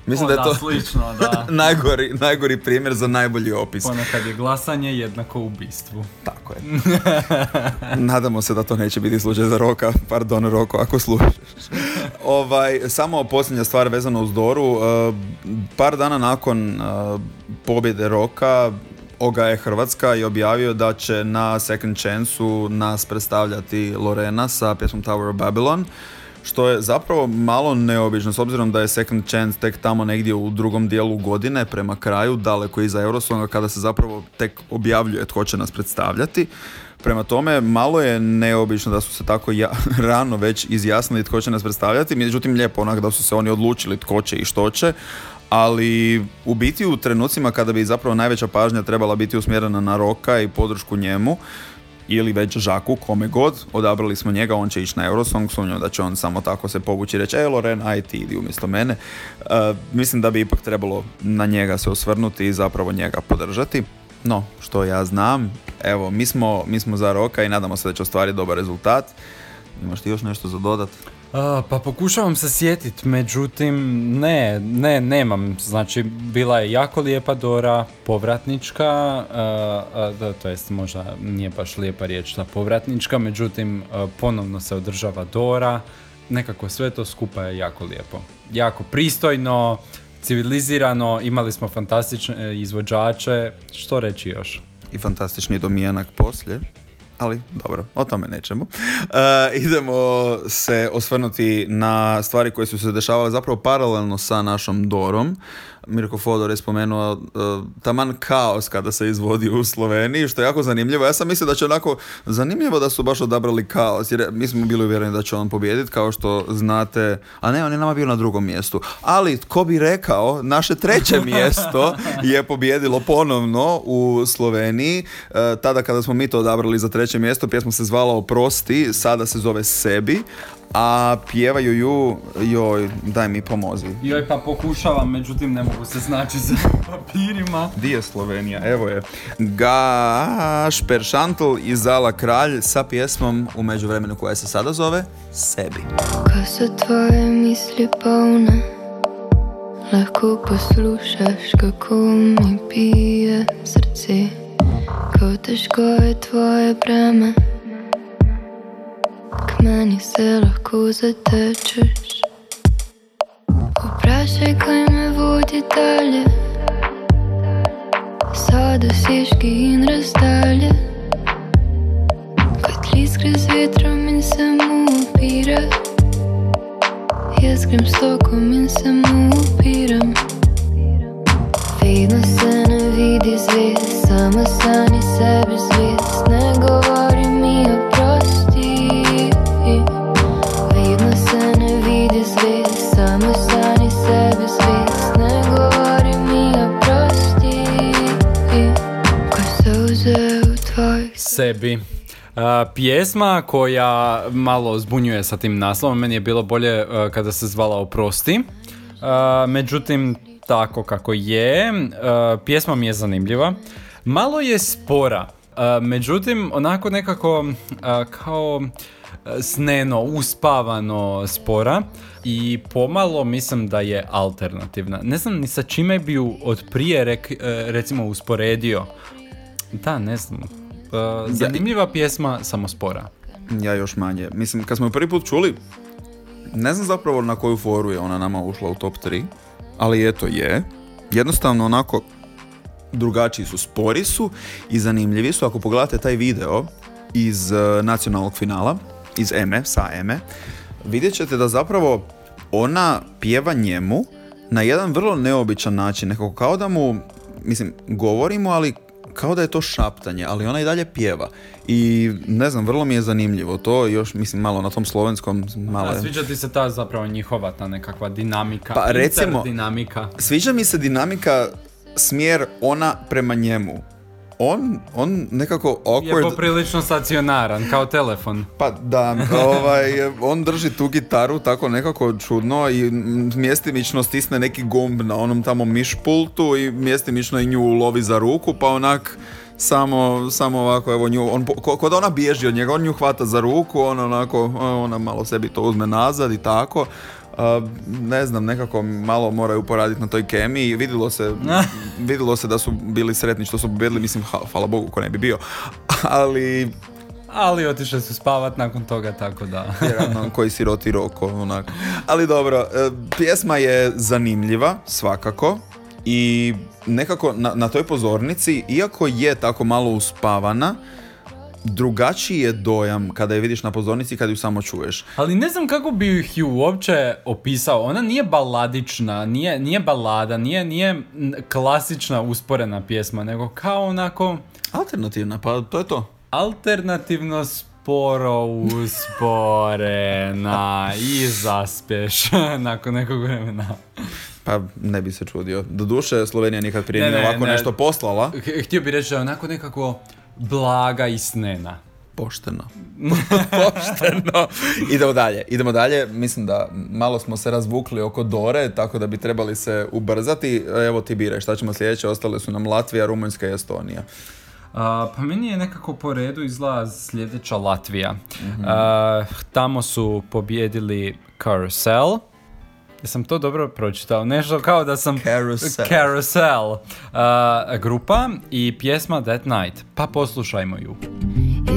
Mislim O, da je to slično, da. najgori, najgori primjer za najbolji opis. Ponekad je glasanje jednako ubistvu. Tako je. Nadamo se da to neće biti slučaj za Roka. Pardon, Roko, ako slušaš. ovaj, samo posljednja stvar vezana uz Doru. Uh, par dana nakon uh, pobjede Roka, Oga je Hrvatska i objavio da će na Second Chance-u nas predstavljati Lorena sa pjesmom Tower of Babylon što je zapravo malo neobično s obzirom da je Second Chance tek tamo negdje u drugom dijelu godine prema kraju, daleko iza Eurosonga kada se zapravo tek objavljuje tko će nas predstavljati. Prema tome, malo je neobično da su se tako ja, rano već izjasnili tko će nas predstavljati, međutim lijepo onak da su se oni odlučili tko će i što će, ali u biti u trenucima kada bi zapravo najveća pažnja trebala biti usmjerena na Roka i podršku njemu, ili već Žaku, kome god, odabrali smo njega, on će ići na Eurosong, sumnjam da će on samo tako se povući i reći, e Loren, aj ti idi umjesto mene. E, mislim da bi ipak trebalo na njega se osvrnuti i zapravo njega podržati. No, što ja znam, evo, mi smo, mi smo za Roka i nadamo se da će ostvariti dobar rezultat. Imaš ti još nešto za dodat? Pa pokušavam se sjetit, međutim, ne, ne, nemam. Znači, bila je jako lijepa Dora, povratnička, da, to jest možda nije baš lijepa riječ ta povratnička, međutim, ponovno se održava Dora. Nekako sve to skupa je jako lijepo. Jako pristojno, civilizirano, imali smo fantastične izvođače, što reći još? I fantastični domijenak poslije ali dobro, o tome nećemo. E, idemo se osvrnuti na stvari koje su se dešavale zapravo paralelno sa našom Dorom. Mirko Fodor je spomenuo uh, taman kaos kada se izvodi u Sloveniji, što je jako zanimljivo. Ja sam mislio da će onako zanimljivo da su baš odabrali kaos, jer mi smo bili uvjereni da će on pobijediti, kao što znate, a ne, on je nama bio na drugom mjestu. Ali, ko bi rekao, naše treće mjesto je pobijedilo ponovno u Sloveniji. Uh, tada kada smo mi to odabrali za treće mjesto, pjesma se zvala Oprosti, sada se zove Sebi, a pjevaju ju, joj, daj mi pomozi. Joj, pa pokušavam, međutim ne mogu se znači za papirima. Di je Slovenija? Evo je. Gašper Šantl i Zala Kralj sa pjesmom u međuvremenu koja se sada zove Sebi. Ko so tvoje misli polne, lahko poslušaš, kako mi pije srce. Ko težko je tvoje breme, k meni se lahko zatečeš. Vprašaj, kaj me vodi dalje, so dosežki in razdalje. Kot list gre z vetrom in se mu upira. Jaz grem s tokom in se mu upiram. Vedno se ne vidi zvest, samo sani sebi zvest. Ne govori sebi. A, pjesma koja malo zbunjuje sa tim naslovom, meni je bilo bolje a, kada se zvala Oprosti. A, međutim, tako kako je, pjesma mi je zanimljiva. Malo je spora, međutim, onako nekako kao sneno, uspavano spora i pomalo mislim da je alternativna. Ne znam ni sa čime bi ju od prije rek- recimo usporedio. Da, ne znam. Uh, zanimljiva pjesma, samo spora. Ja još manje. Mislim, kad smo prvi put čuli, ne znam zapravo na koju foru je ona nama ušla u top 3, ali eto je. Jednostavno onako drugačiji su, spori su i zanimljivi su. Ako pogledate taj video iz eh, nacionalnog finala, iz Eme, sa Eme, vidjet ćete da zapravo ona pjeva njemu na jedan vrlo neobičan način, nekako kao da mu, mislim, govorimo, ali kao da je to šaptanje, ali ona i dalje pjeva. I ne znam, vrlo mi je zanimljivo to, još mislim malo na tom slovenskom, malo je- sviđa ti se ta zapravo njihova ta nekakva dinamika, Pa, recimo- dinamika. Sviđa mi se dinamika, smjer ona prema njemu. On, on nekako Je awkward, poprilično stacionaran, kao telefon. pa da, ovaj, on drži tu gitaru tako nekako čudno i mjestimično stisne neki gumb na onom tamo mišpultu i mjestimično i nju lovi za ruku, pa onak samo, samo ovako, evo nju, on, ko, ko da ona bježi od njega, on nju hvata za ruku, on onako, ona malo sebi to uzme nazad i tako. Ne znam, nekako malo moraju poraditi na toj kemiji. Vidjelo se, vidjelo se da su bili sretni što su pobjedili, mislim, hvala Bogu ko ne bi bio. Ali, Ali otišli su spavat nakon toga, tako da. jer ono, koji siroti roko, onako. Ali dobro, e, pjesma je zanimljiva, svakako. I nekako na, na toj pozornici, iako je tako malo uspavana, drugačiji je dojam kada je vidiš na pozornici i kad ju samo čuješ. Ali ne znam kako bi ih ju uopće opisao. Ona nije baladična, nije, nije balada, nije, nije klasična usporena pjesma, nego kao onako Alternativna, pa to je to. alternativno sporo usporena i zaspeš nakon nekog vremena. Pa ne bi se čudio. Doduše, Slovenija nikad prije Ne, nije ne, ovako ne. nešto poslala. H- Htio bih reći da onako nekako blaga i snena. Pošteno. Pošteno. Idemo dalje. Idemo dalje. Mislim da malo smo se razvukli oko Dore, tako da bi trebali se ubrzati. Evo ti biraj šta ćemo sljedeće. Ostale su nam Latvija, Rumunjska i Estonija. A, pa meni je nekako po redu izgleda sljedeća Latvija. Mhm. A, tamo su pobjedili Carousel. Jesam to dobro pročitao? Nešto kao da sam... Carousel. Carousel. A, grupa i pjesma That Night. Pa poslušajmo ju.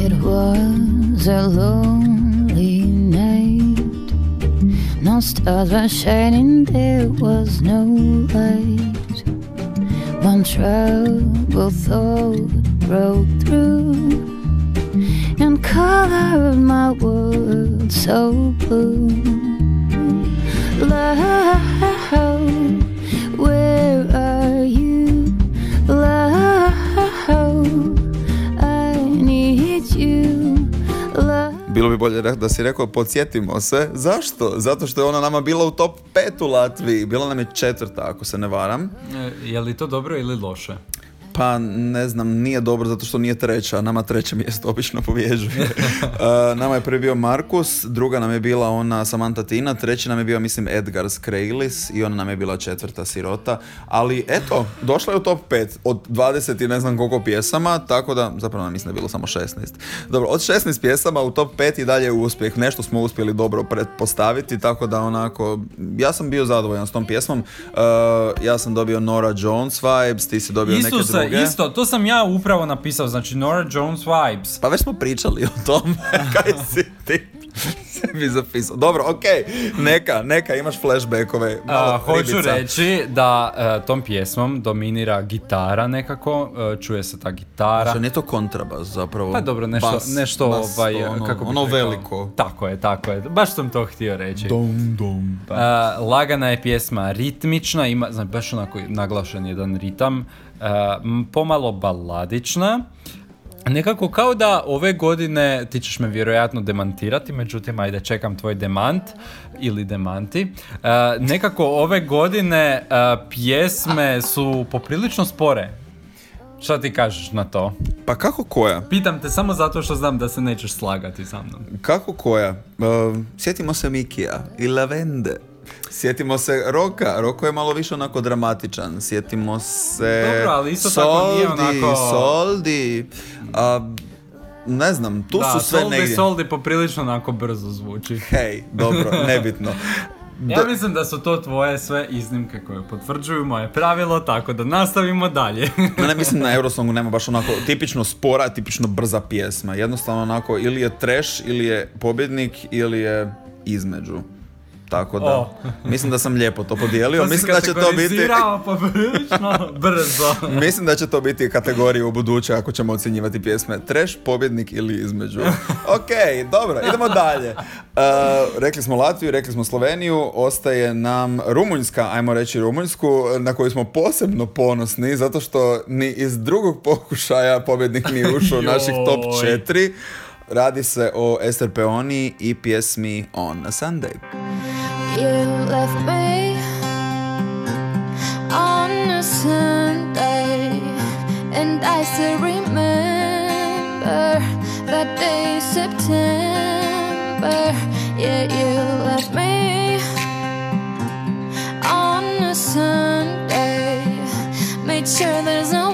It was a lonely night. No stars were shining, there was no light. One troubled thought broke through and colored my world so blue. Love, where are you? Love, I need you. Love. Bilo bi bolje da si rekao podsjetimo se. Zašto? Zato što je ona nama bila u top 5 u Latviji. Bila nam je četvrta, ako se ne varam. E, je li to dobro ili loše? Pa ne znam, nije dobro zato što nije treća, nama treće mjesto obično pobježuje. Uh, nama je prvi bio Markus, druga nam je bila ona Samantha Tina, treći nam je bio mislim Edgar Skrejlis i ona nam je bila četvrta sirota. Ali eto, došla je u top 5 od 20 i ne znam koliko pjesama, tako da, zapravo nam mislim da je bilo samo 16. Dobro, od 16 pjesama u top 5 i dalje je uspjeh, nešto smo uspjeli dobro pretpostaviti, tako da onako, ja sam bio zadovoljan s tom pjesmom. Uh, ja sam dobio Nora Jones vibes, ti si dobio neke Isuse, druge. isto, to sam ja upravo napisao, znači Nora Jones vibes. Pa već smo pričali o tom, kaj si ti sebi zapisao. Dobro, okej, neka, neka, imaš flashbackove. malo hoću reći da e, tom pjesmom dominira gitara nekako, e, čuje se ta gitara. Znači, nije to kontrabas zapravo. Pa dobro, nešto, Bas, nešto bas, ovaj, to ono, kako bih ono rekao? veliko. Tako je, tako je. Baš sam to htio reći. Dom, dom. Uh, lagana je pjesma ritmična, ima znači, baš onako naglašen jedan ritam, uh, pomalo baladična. Nekako kao da ove godine, ti ćeš me vjerojatno demantirati, međutim, ajde, čekam tvoj demant ili demanti. Uh, nekako ove godine uh, pjesme su poprilično spore. Šta ti kažeš na to? Pa kako koja? Pitam te samo zato što znam da se nećeš slagati sa mnom. Kako koja? Uh, sjetimo se Mikija i Lavende. Sjetimo se Roka, Roko je malo više onako dramatičan. Sjetimo se Dobro, ali isto tako nije Soldi, onako- Soldi. A, ne znam, tu da, su sve Soldi negdje. Soldi poprilično onako brzo zvuči. Hej, dobro, nebitno. Ja mislim da su to tvoje sve iznimke koje potvrđuju moje pravilo, tako da nastavimo dalje. Ne mislim na Eurosongu nema baš onako tipično spora, tipično brza pjesma. Jednostavno onako ili je trash, ili je pobjednik, ili je između. Tako da, O. mislim da sam lijepo to podijelio. To mislim da će to biti... poprilično brzo. Mislim da će to biti kategorija u buduće ako ćemo ocjenjivati pjesme. Trash, pobjednik ili između. Ok, dobro, idemo dalje. Uh, rekli smo Latviju, rekli smo Sloveniju, ostaje nam Rumunjska, ajmo reći Rumunjsku, na koju smo posebno ponosni, zato što ni iz drugog pokušaja pobjednik nije ušao u naših top Joj. 4. Radi se o Ester Peoni i pjesmi On a Sunday. You left me on a Sunday, and I still remember that day, September. Yeah, you left me on a Sunday. Made sure there's no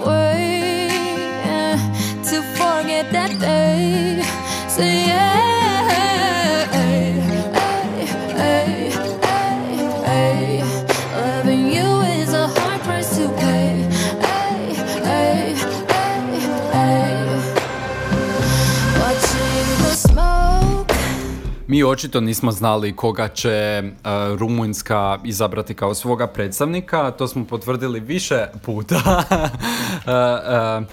Očito nismo znali koga će uh, Rumunjska izabrati kao svoga predstavnika, to smo potvrdili više puta. Uh, uh,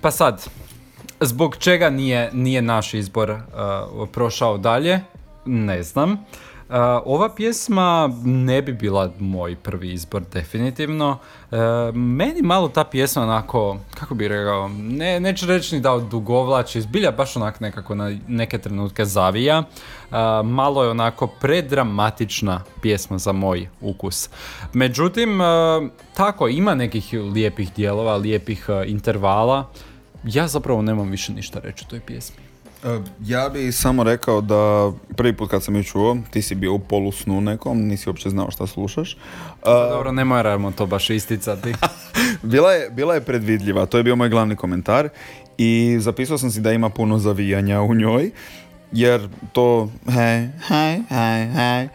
pa sad, zbog čega nije, nije naš izbor prošao dalje? Ne znam. Ova pjesma ne bi bila moj prvi izbor definitivno. Uh, meni malo ta pjesma onako, kako bi rekao, ne, neću reći ni da odugovlači, zbilja baš onak nekako na neke trenutke zavija. Uh, malo je onako predramatična pjesma za moj ukus. Međutim, uh, tako, ima nekih lijepih dijelova, lijepih intervala. Ja zapravo nemam više ništa reći o toj pjesmi. E, ja bi samo rekao da prvi put kad sam ju čuo, ti si bio u polusnu nekom, nisi uopće znao šta slušaš. E, dobro, ne moramo to baš isticati. bila, je, bila je predvidljiva, to je bio moj glavni komentar i zapisao sam si da ima puno zavijanja u njoj, jer to hej, hej, hej, hej,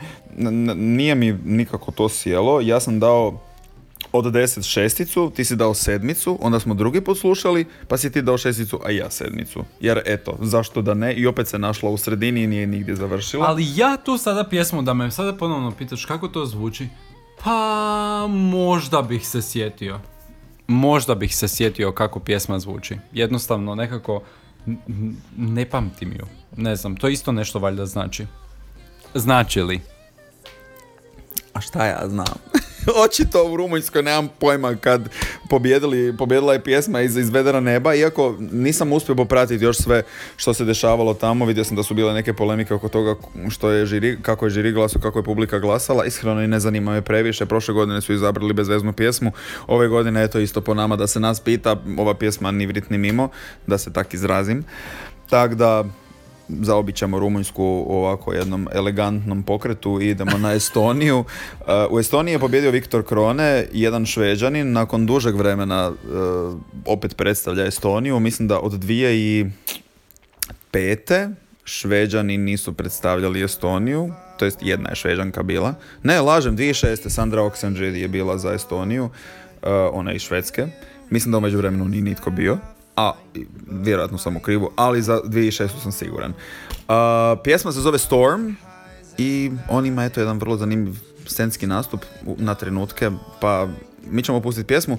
nije mi nikako to sjelo. Ja sam dao od 10 šesticu, ti si dao sedmicu, onda smo drugi put slušali, pa si ti dao šesticu, a ja sedmicu. Jer eto, zašto da ne? I opet se našla u sredini i nije nigdje završila. Ali ja tu sada pjesmu, da me sada ponovno pitaš kako to zvuči, pa možda bih se sjetio. Možda bih se sjetio kako pjesma zvuči. Jednostavno, nekako ne pamtim ju. Ne znam, to isto nešto valjda znači. Znači li? A šta ja znam? Očito u Rumunjskoj nemam pojma kad pobjedili, pobjedila je pjesma iz Izvedena neba, iako nisam uspio popratiti još sve što se dešavalo tamo, vidio sam da su bile neke polemike oko toga što je žiri, kako je žiri glasu, kako je publika glasala, iskreno i ne zanima me previše, prošle godine su izabrali bezveznu pjesmu, ove godine je to isto po nama da se nas pita, ova pjesma ni vrit ni mimo, da se tak izrazim. Tako da, zaobićemo Rumunjsku u ovako jednom elegantnom pokretu i idemo na Estoniju. Uh, u Estoniji je pobjedio Viktor Krone, jedan šveđanin, nakon dužeg vremena uh, opet predstavlja Estoniju. Mislim da od dvije i pete šveđani nisu predstavljali Estoniju, to jest jedna je šveđanka bila. Ne, lažem, 2006. Sandra Oxenđe je bila za Estoniju, uh, ona je iz Švedske. Mislim da u međuvremenu nije nitko bio a vjerojatno sam u krivu, ali za 2006. sam siguran. Uh, pjesma se zove Storm i on ima eto jedan vrlo zanimljiv scenski nastup na trenutke, pa mi ćemo pustiti pjesmu,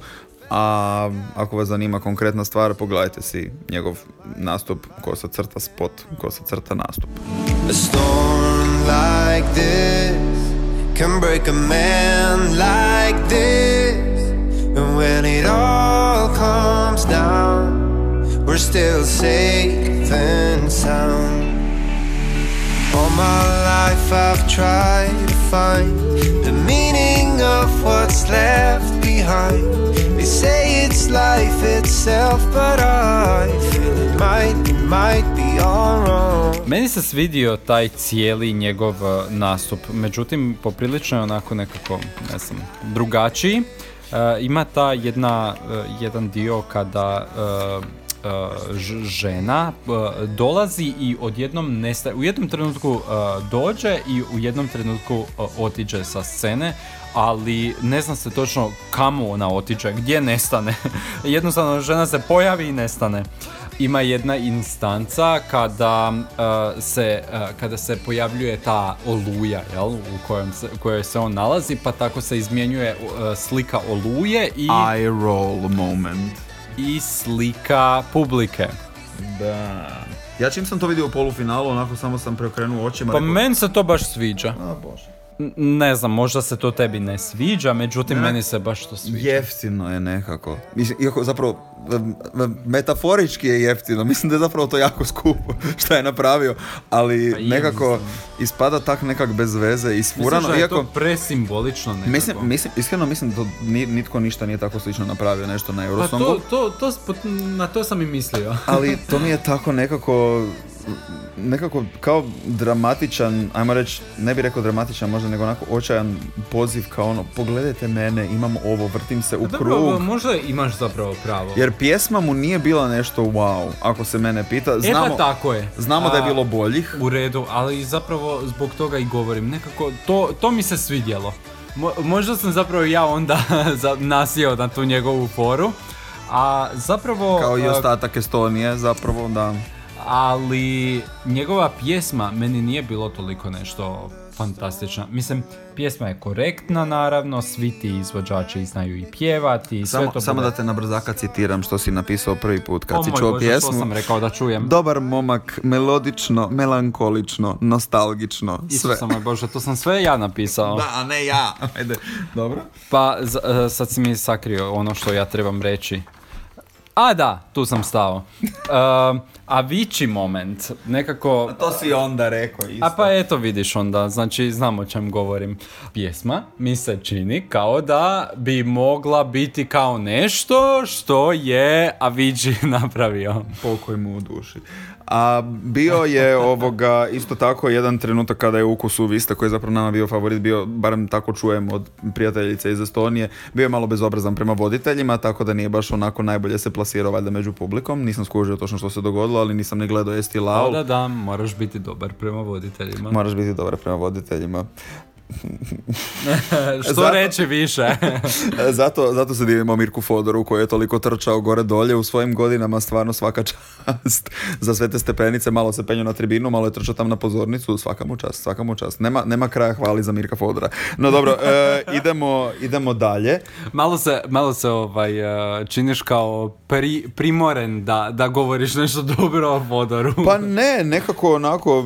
a ako vas zanima konkretna stvar, pogledajte si njegov nastup ko se crta spot, ko se crta nastup. A storm like this can break a man like this and when it all comes down we're still safe and sound. All my life I've tried to find the meaning of what's left behind. They say it's life itself, but I feel it might, it might be all wrong. Meni se svidio taj cijeli njegov uh, nastup, međutim poprilično je onako nekako, ne znam, drugačiji. Uh, ima ta jedna, uh, jedan dio kada uh, žena uh, dolazi i odjednom nestaje. U jednom trenutku uh, dođe i u jednom trenutku otiđe sa scene, ali ne zna se točno kamo ona otiđe, gdje nestane. Jednostavno žena se pojavi i nestane ima jedna instanca kada uh, se uh, kada se pojavljuje ta oluja jel, u kojem se, kojoj se on nalazi pa tako se izmjenjuje uh, slika oluje i eye roll moment i slika publike. Da. Ja čim sam to vidio u polufinalu, onako samo sam preokrenuo očima. Pa rekao... meni se to baš sviđa. A, bože. Ne znam, možda se to tebi ne sviđa, međutim meni se baš to sviđa. Jeftino je nekako. Mislim, iako zapravo metaforički je jeftino, mislim da je zapravo to jako skupo što je napravio, ali pa nekako ispada tak nekak bez veze i sfurano. Mislim da je iako, to presimbolično nekako. Mislim, mislim, iskreno mislim da to nitko ništa nije tako slično napravio nešto na Eurosongu. Pa to, to, to, na to sam i mislio. ali to mi je tako nekako nekako kao dramatičan, ajmo reći, ne bih rekao dramatičan možda, nego onako očajan poziv kao ono, pogledajte mene, imam ovo, vrtim se u Dobro, krug. možda imaš zapravo pravo. Jer pjesma mu nije bila nešto wow, ako se mene pita. Znamo, e pa tako je. Znamo A, da je bilo boljih. U redu, ali zapravo zbog toga i govorim. Nekako, to, to mi se svidjelo. Mo, možda sam zapravo ja onda nasio na tu njegovu foru. A zapravo... Kao i ostatak Estonije, zapravo da ali njegova pjesma meni nije bilo toliko nešto fantastična. Mislim, pjesma je korektna, naravno, svi ti izvođači znaju i pjevati i sve Samo, to samo bude- da te na brzaka citiram što si napisao prvi put kad O si čuo Bože, pjesmu. Sam rekao da čujem. Dobar momak, melodično, melankolično, nostalgično, sve. Isuse moj Bože, to sam sve ja napisao. Da, a ne ja. Ajde, dobro. Pa e, sad si mi sakrio ono što ja trebam reći. A da, tu sam stao. Um, a vići moment, nekako... To si onda rekao isto. A pa eto vidiš onda, znači znam o čem govorim. Pjesma mi se čini kao da bi mogla biti kao nešto što je Avicii napravio. pokoj mu u duši. A bio je ovoga isto tako jedan trenutak kada je ukus u vista koji je zapravo nama bio favorit, bio, barem tako čujem od prijateljice iz Estonije, bio je malo bezobrazan prema voditeljima, tako da nije baš onako najbolje se plasirao valjda među publikom. Nisam skužio točno što se dogodilo, ali nisam ni gledao Esti Da, Lau. da, da, moraš biti dobar prema voditeljima. Moraš biti dobar prema voditeljima. što zato- reći više? zato, zato se divimo Mirku Fodoru koji je toliko trčao gore dolje u svojim godinama, stvarno svaka čast za sve te stepenice, malo se penio na tribinu, malo je trčao tam na pozornicu, svaka mu čast, svaka mu čast. Nema, nema kraja hvali za Mirka Fodora. No dobro, e, idemo, idemo dalje. Malo se, malo se ovaj, uh, činiš kao pri, primoren da, da govoriš nešto dobro o Vodoru. Pa ne, nekako onako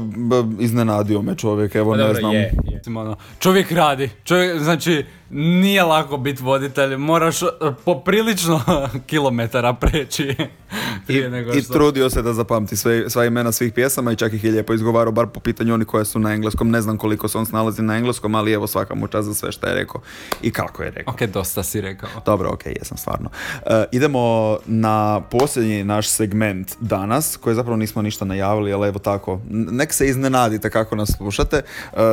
iznenadio me čovjek, evo ne znam. Mislim, ono, čovjek radi, čovjek, znači nije lako biti voditelj, moraš uh, poprilično kilometara preći prije nego I što... trudio se da zapamti sve, sva imena svih pjesama i čak ih je lijepo izgovarao, bar po pitanju oni koje su na engleskom. Ne znam koliko se on snalazi na engleskom, ali evo svaka mu čast za sve što je rekao i kako je rekao. Ok, dosta si rekao. Dobro, ok, jesam stvarno. E, idemo na posljednji naš segment danas, koji zapravo nismo ništa najavili, ali evo tako, nek se iznenadite kako nas slušate. E,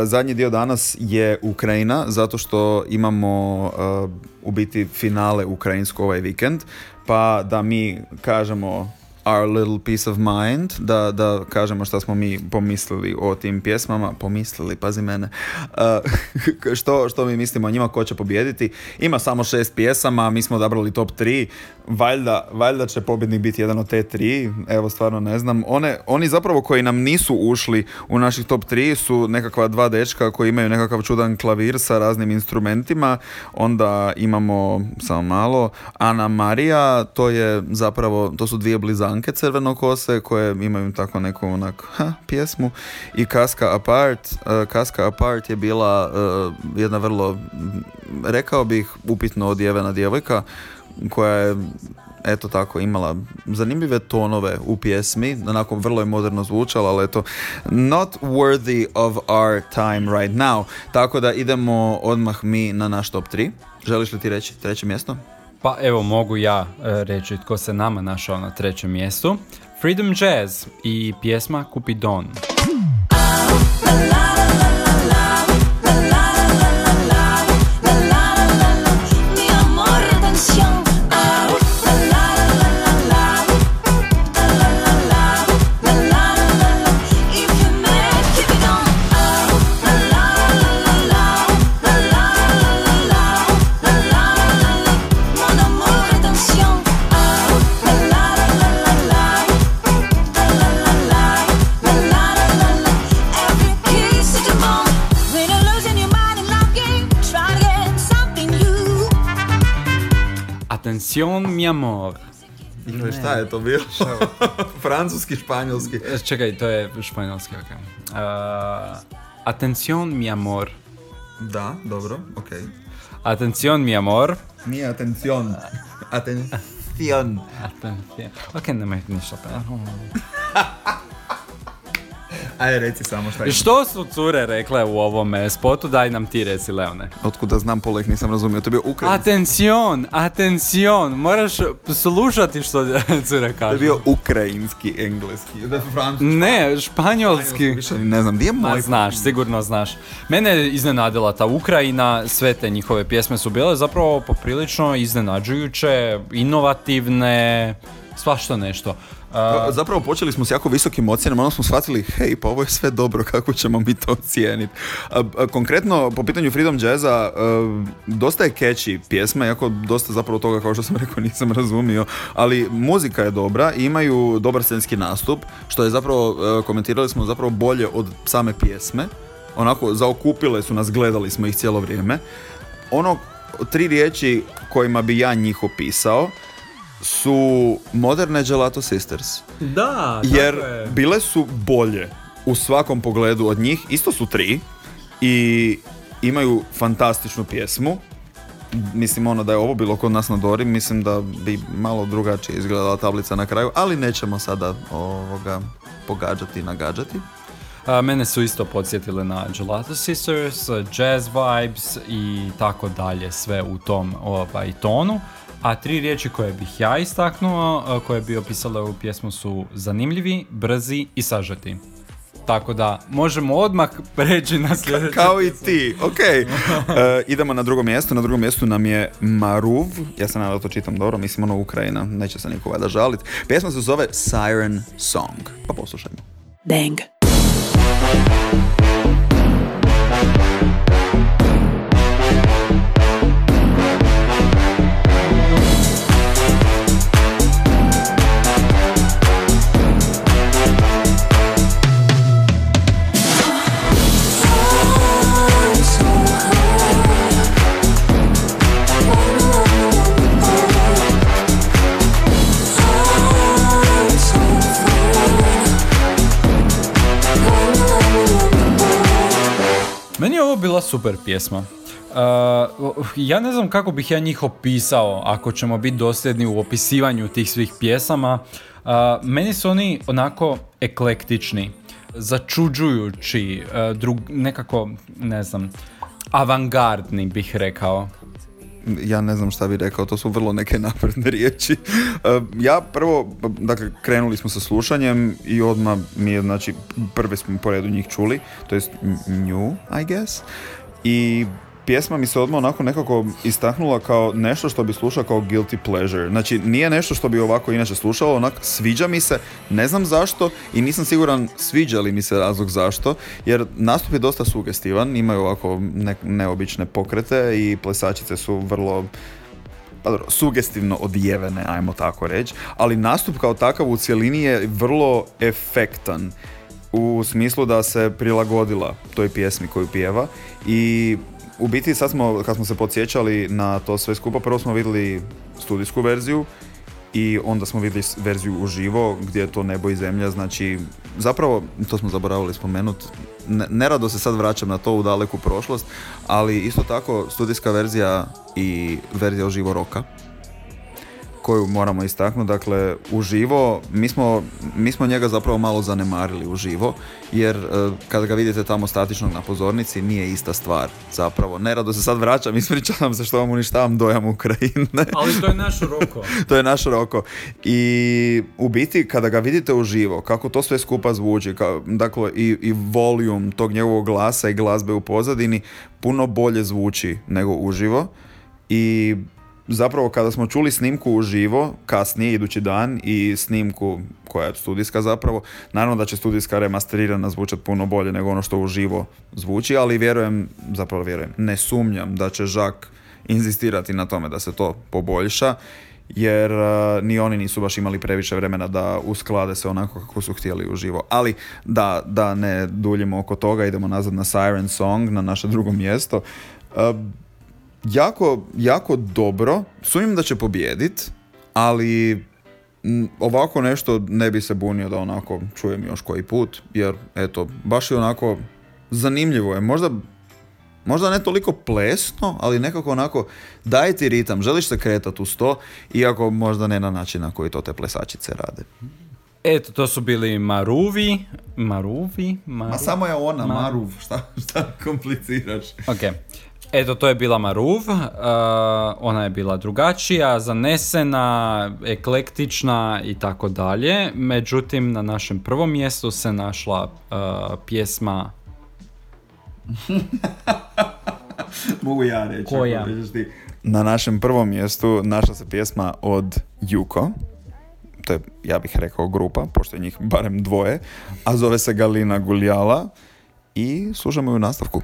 zadnji dio danas je Ukrajina, zato što imamo e, u biti finale ukrajinsko ovaj vikend, pa da mi kažemo our little piece of mind, da, da kažemo šta smo mi pomislili o tim pjesmama, pomislili, pazi mene, Uh, što, što mi mislimo o njima, ko će pobijediti. Ima samo šest pjesama, mi smo odabrali top 3, valjda, valjda će pobjednik biti jedan od te tri, evo stvarno ne znam. One, oni zapravo koji nam nisu ušli u naših top 3 su nekakva dva dečka koji imaju nekakav čudan klavir sa raznim instrumentima, onda imamo, samo malo, Ana Marija, to je zapravo, to su dvije blizanke crvenokose koje imaju tako neku onak, ha, pjesmu i Kaska Apart, uh, Kaska Apart je bila uh, jedna vrlo, rekao bih, upitno odjevena djevojka koja je eto tako imala zanimljive tonove u pjesmi, onako vrlo je moderno zvučala, ali eto not worthy of our time right now. Tako da idemo odmah mi na naš top 3. Želiš li ti reći treće mjesto? Pa evo mogu ja e, reći tko se nama našao na trećem mjestu. Freedom Jazz i pjesma Cupidon. Mi Atención mi amor. Šta je to bilo? Francuski, španjolski. E, Čekaj, to je španjolski, ok. Uh, atención mi amor. Da, dobro, ok. Atención mi amor. Nije atencion. Atencion. Atención. Ok, nemoj ništa. Ajde, reci samo šta I što su cure rekle u ovome spotu? Daj nam ti reci, Leone. Otkuda znam, pola ih nisam razumio. To je bio ukrajinski. Atención, atención. Moraš slušati što cure To kažu. je bio ukrajinski engleski. Da je francuski. Ne, španjolski. Više ne znam, gdje je moj? znaš, sigurno znaš. Mene je iznenadila ta Ukrajina, sve te njihove pjesme su bile zapravo poprilično iznenađujuće, inovativne, svašta nešto. A, Zapravo počeli smo s jako visokim ocjenama, onda smo shvatili, hej, pa ovo je sve dobro, kako ćemo mi to ocijeniti. Konkretno, po pitanju Freedom Jazza, a, dosta je catchy pjesma, iako dosta zapravo toga, kao što sam rekao, nisam razumio, ali muzika je dobra, imaju dobar scenski nastup, što je zapravo, a, komentirali smo zapravo bolje od same pjesme, onako zaokupile su nas, gledali smo ih cijelo vrijeme. Ono, tri riječi kojima bi ja njih opisao su moderne Gelato Sisters. Da, Jer bile su bolje u svakom pogledu od njih, isto su tri i imaju fantastičnu pjesmu. Mislim ono da je ovo bilo kod nas na Dori, mislim da bi malo drugačije izgledala tablica na kraju, ali nećemo sada ovoga pogađati i nagađati. A, mene su isto podsjetile na Gelato Sisters, Jazz Vibes i tako dalje, sve u tom ovaj, tonu. A tri riječi koje bih ja istaknuo, a, koje bi opisale ovu pjesmu su zanimljivi, brzi i sažeti. Tako da možemo odmah preći na sljedeću. Kao i ti, ok. E, idemo na drugo mjesto, na drugom mjestu nam je Maruv, ja se nadam da to čitam dobro, mislim ono Ukrajina, neće se niko valjda žalit. Pjesma se zove Siren Song, pa poslušajmo. Dang. Super pjesma. Uh, ja ne znam kako bih ja njih opisao ako ćemo biti dosljedni u opisivanju tih svih pjesama. Uh, meni su oni onako eklektični, začuđujući, uh, drug, nekako, ne znam, avangardni bih rekao. ja ne znam šta bi rekao, to su vrlo neke napredne riječi. E, ja prvo, dakle, krenuli smo sa slušanjem i odmah mi je, znači, prve smo po redu njih čuli, to jest nju, I guess. I pjesma mi se odmah onako nekako istaknula kao nešto što bi slušao kao guilty pleasure. Znači, nije nešto što bi ovako inače slušalo, onak sviđa mi se, ne znam zašto i nisam siguran sviđa li mi se razlog zašto, jer nastup je dosta sugestivan, imaju ovako ne- neobične pokrete i plesačice su vrlo pa sugestivno odjevene, ajmo tako reći, ali nastup kao takav u cjelini je vrlo efektan u smislu da se prilagodila toj pjesmi koju pjeva i u biti sad smo, kad smo se podsjećali na to sve skupa, prvo smo vidjeli studijsku verziju i onda smo vidjeli verziju uživo gdje je to nebo i zemlja, znači zapravo, to smo zaboravili spomenuti, ne, nerado se sad vraćam na to u daleku prošlost, ali isto tako studijska verzija i verzija uživo roka koju moramo istaknuti, dakle uživo, mi smo, mi smo njega zapravo malo zanemarili uživo, jer e, kada ga vidite tamo statičnog na pozornici nije ista stvar zapravo. Nerado se sad vraćam, ispričavam se što vam uništavam dojam Ukrajine. Ali to je naš roko. to je naš roko. I u biti kada ga vidite uživo, kako to sve skupa zvuči, ka, dakle i, i voljum tog njegovog glasa i glazbe u pozadini puno bolje zvuči nego uživo. I zapravo kada smo čuli snimku uživo, kasnije idući dan i snimku koja je studijska zapravo, naravno da će studijska remasterirana zvučati puno bolje nego ono što uživo zvuči, ali vjerujem, zapravo vjerujem, ne sumnjam da će Žak inzistirati na tome da se to poboljša, jer uh, ni oni nisu baš imali previše vremena da usklade se onako kako su htjeli uživo. Ali da, da ne duljimo oko toga, idemo nazad na Siren Song, na naše drugo mjesto. Uh, jako, jako dobro. Sumnjam da će pobijedit, ali ovako nešto ne bi se bunio da onako čujem još koji put, jer eto, baš je onako zanimljivo je. Možda Možda ne toliko plesno, ali nekako onako daje ti ritam, želiš se kretati uz to, iako možda ne na način na koji to te plesačice rade. Eto, to su bili Maruvi. Maruvi? Maru... Ma samo je ona, Ma- Maruv, šta, šta kompliciraš? Ok. Eto, to je bila Maruv. uh, ona je bila drugačija, zanesena, eklektična i tako dalje. Međutim, na našem prvom mjestu se našla uh, pjesma Mogu ja reći. Koja? ti. Na našem prvom mjestu našla se pjesma od Juko. To je, ja bih rekao, grupa, pošto je njih barem dvoje. A zove se Galina Guljala. I slušamo ju u nastavku.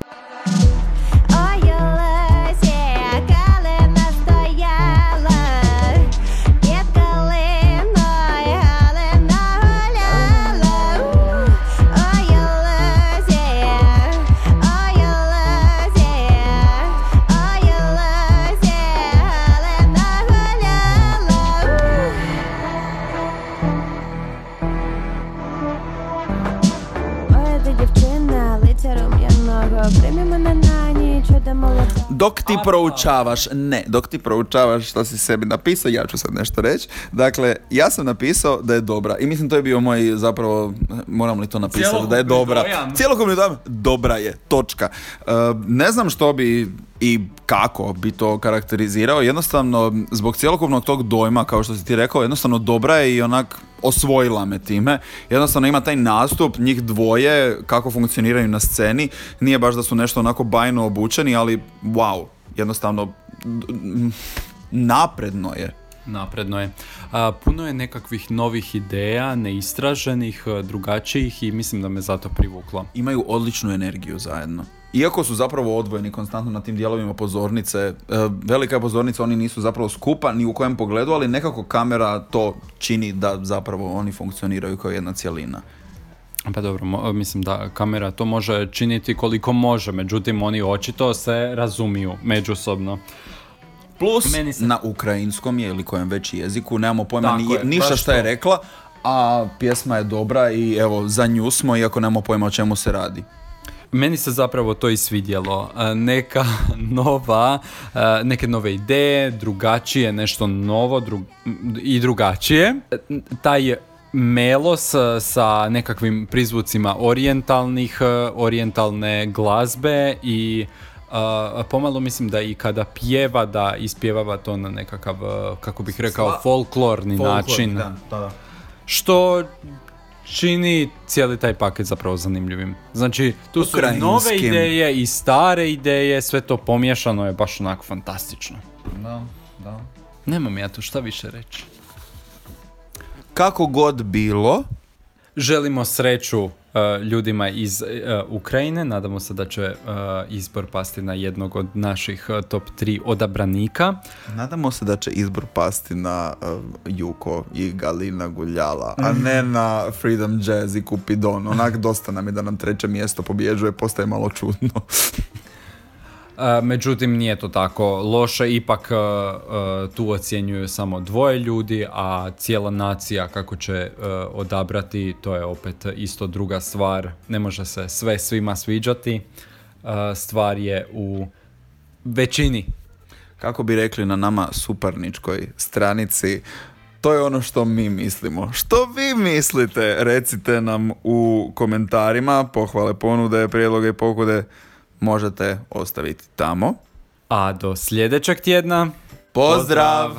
Dok ti proučavaš, ne, dok ti proučavaš što si sebi napisao, ja ću sad nešto reći. Dakle, ja sam napisao da je dobra i mislim to je bio moj zapravo, moram li to napisati, da je dobra. dojam. Cjelokupni dojam, dobra je, točka. E, ne znam što bi i kako bi to karakterizirao, jednostavno zbog cjelokupnog tog dojma, kao što si ti rekao, jednostavno dobra je i onak osvojila me time. Jednostavno ima taj nastup, njih dvoje, kako funkcioniraju na sceni. Nije baš da su nešto onako bajno obučeni, ali wow, jednostavno napredno je. Napredno je. A, puno je nekakvih novih ideja, neistraženih, drugačijih i mislim da me zato privuklo. Imaju odličnu energiju zajedno. Iako su zapravo odvojeni konstantno na tim dijelovima pozornice, e, velika je pozornica, oni nisu zapravo skupa ni u kojem pogledu, ali nekako kamera to čini da zapravo oni funkcioniraju kao jedna cjelina. Pa dobro, mo- mislim da kamera to može činiti koliko može, međutim oni očito se razumiju međusobno. Plus, Meni se- na ukrajinskom je ili kojem već jeziku, nemamo pojma ni, je, ništa šta je rekla, a pjesma je dobra i evo, za nju smo, iako nemamo pojma o čemu se radi. Meni se zapravo to i svidjelo. E, Neka nova, e, neke nove ideje, drugačije, nešto novo dru- i drugačije. Taj melos e, sa nekakvim prizvucima orijentalnih, e, orijentalne glazbe i e, pomalo mislim da i kada pjeva da ispjevava to na nekakav, kako bih rekao, Sva- folklorni način. Što čini cijeli taj paket zapravo zanimljivim. Znači, tu su nove Ukrajinskim. ideje i stare ideje, sve to pomiješano je baš onako fantastično. Da, da. Nemam ja tu šta više reći. Kako god bilo, Želimo sreću uh, ljudima iz uh, Ukrajine, nadamo se da će uh, izbor pasti na jednog od naših uh, top 3 odabranika. nadamo se da će izbor pasti na uh, Juko i Galina Guljala, a ne na Freedom Jazz i Cupidon. Onak dosta nam je da nam treće mjesto pobjeđuje, postaje malo čudno. Međutim, nije to tako loše, ipak tu ocjenjuju samo dvoje ljudi, a cijela nacija kako će odabrati, to je opet isto druga stvar. Ne može se sve svima sviđati. Stvar je u većini. Kako bi rekli na nama suparničkoj stranici, to je ono što mi mislimo. Što vi mislite? Recite nam u komentarima, pohvale, ponude, prijedloge i pokude možete ostaviti tamo. A do sljedećeg tjedna... Pozdrav!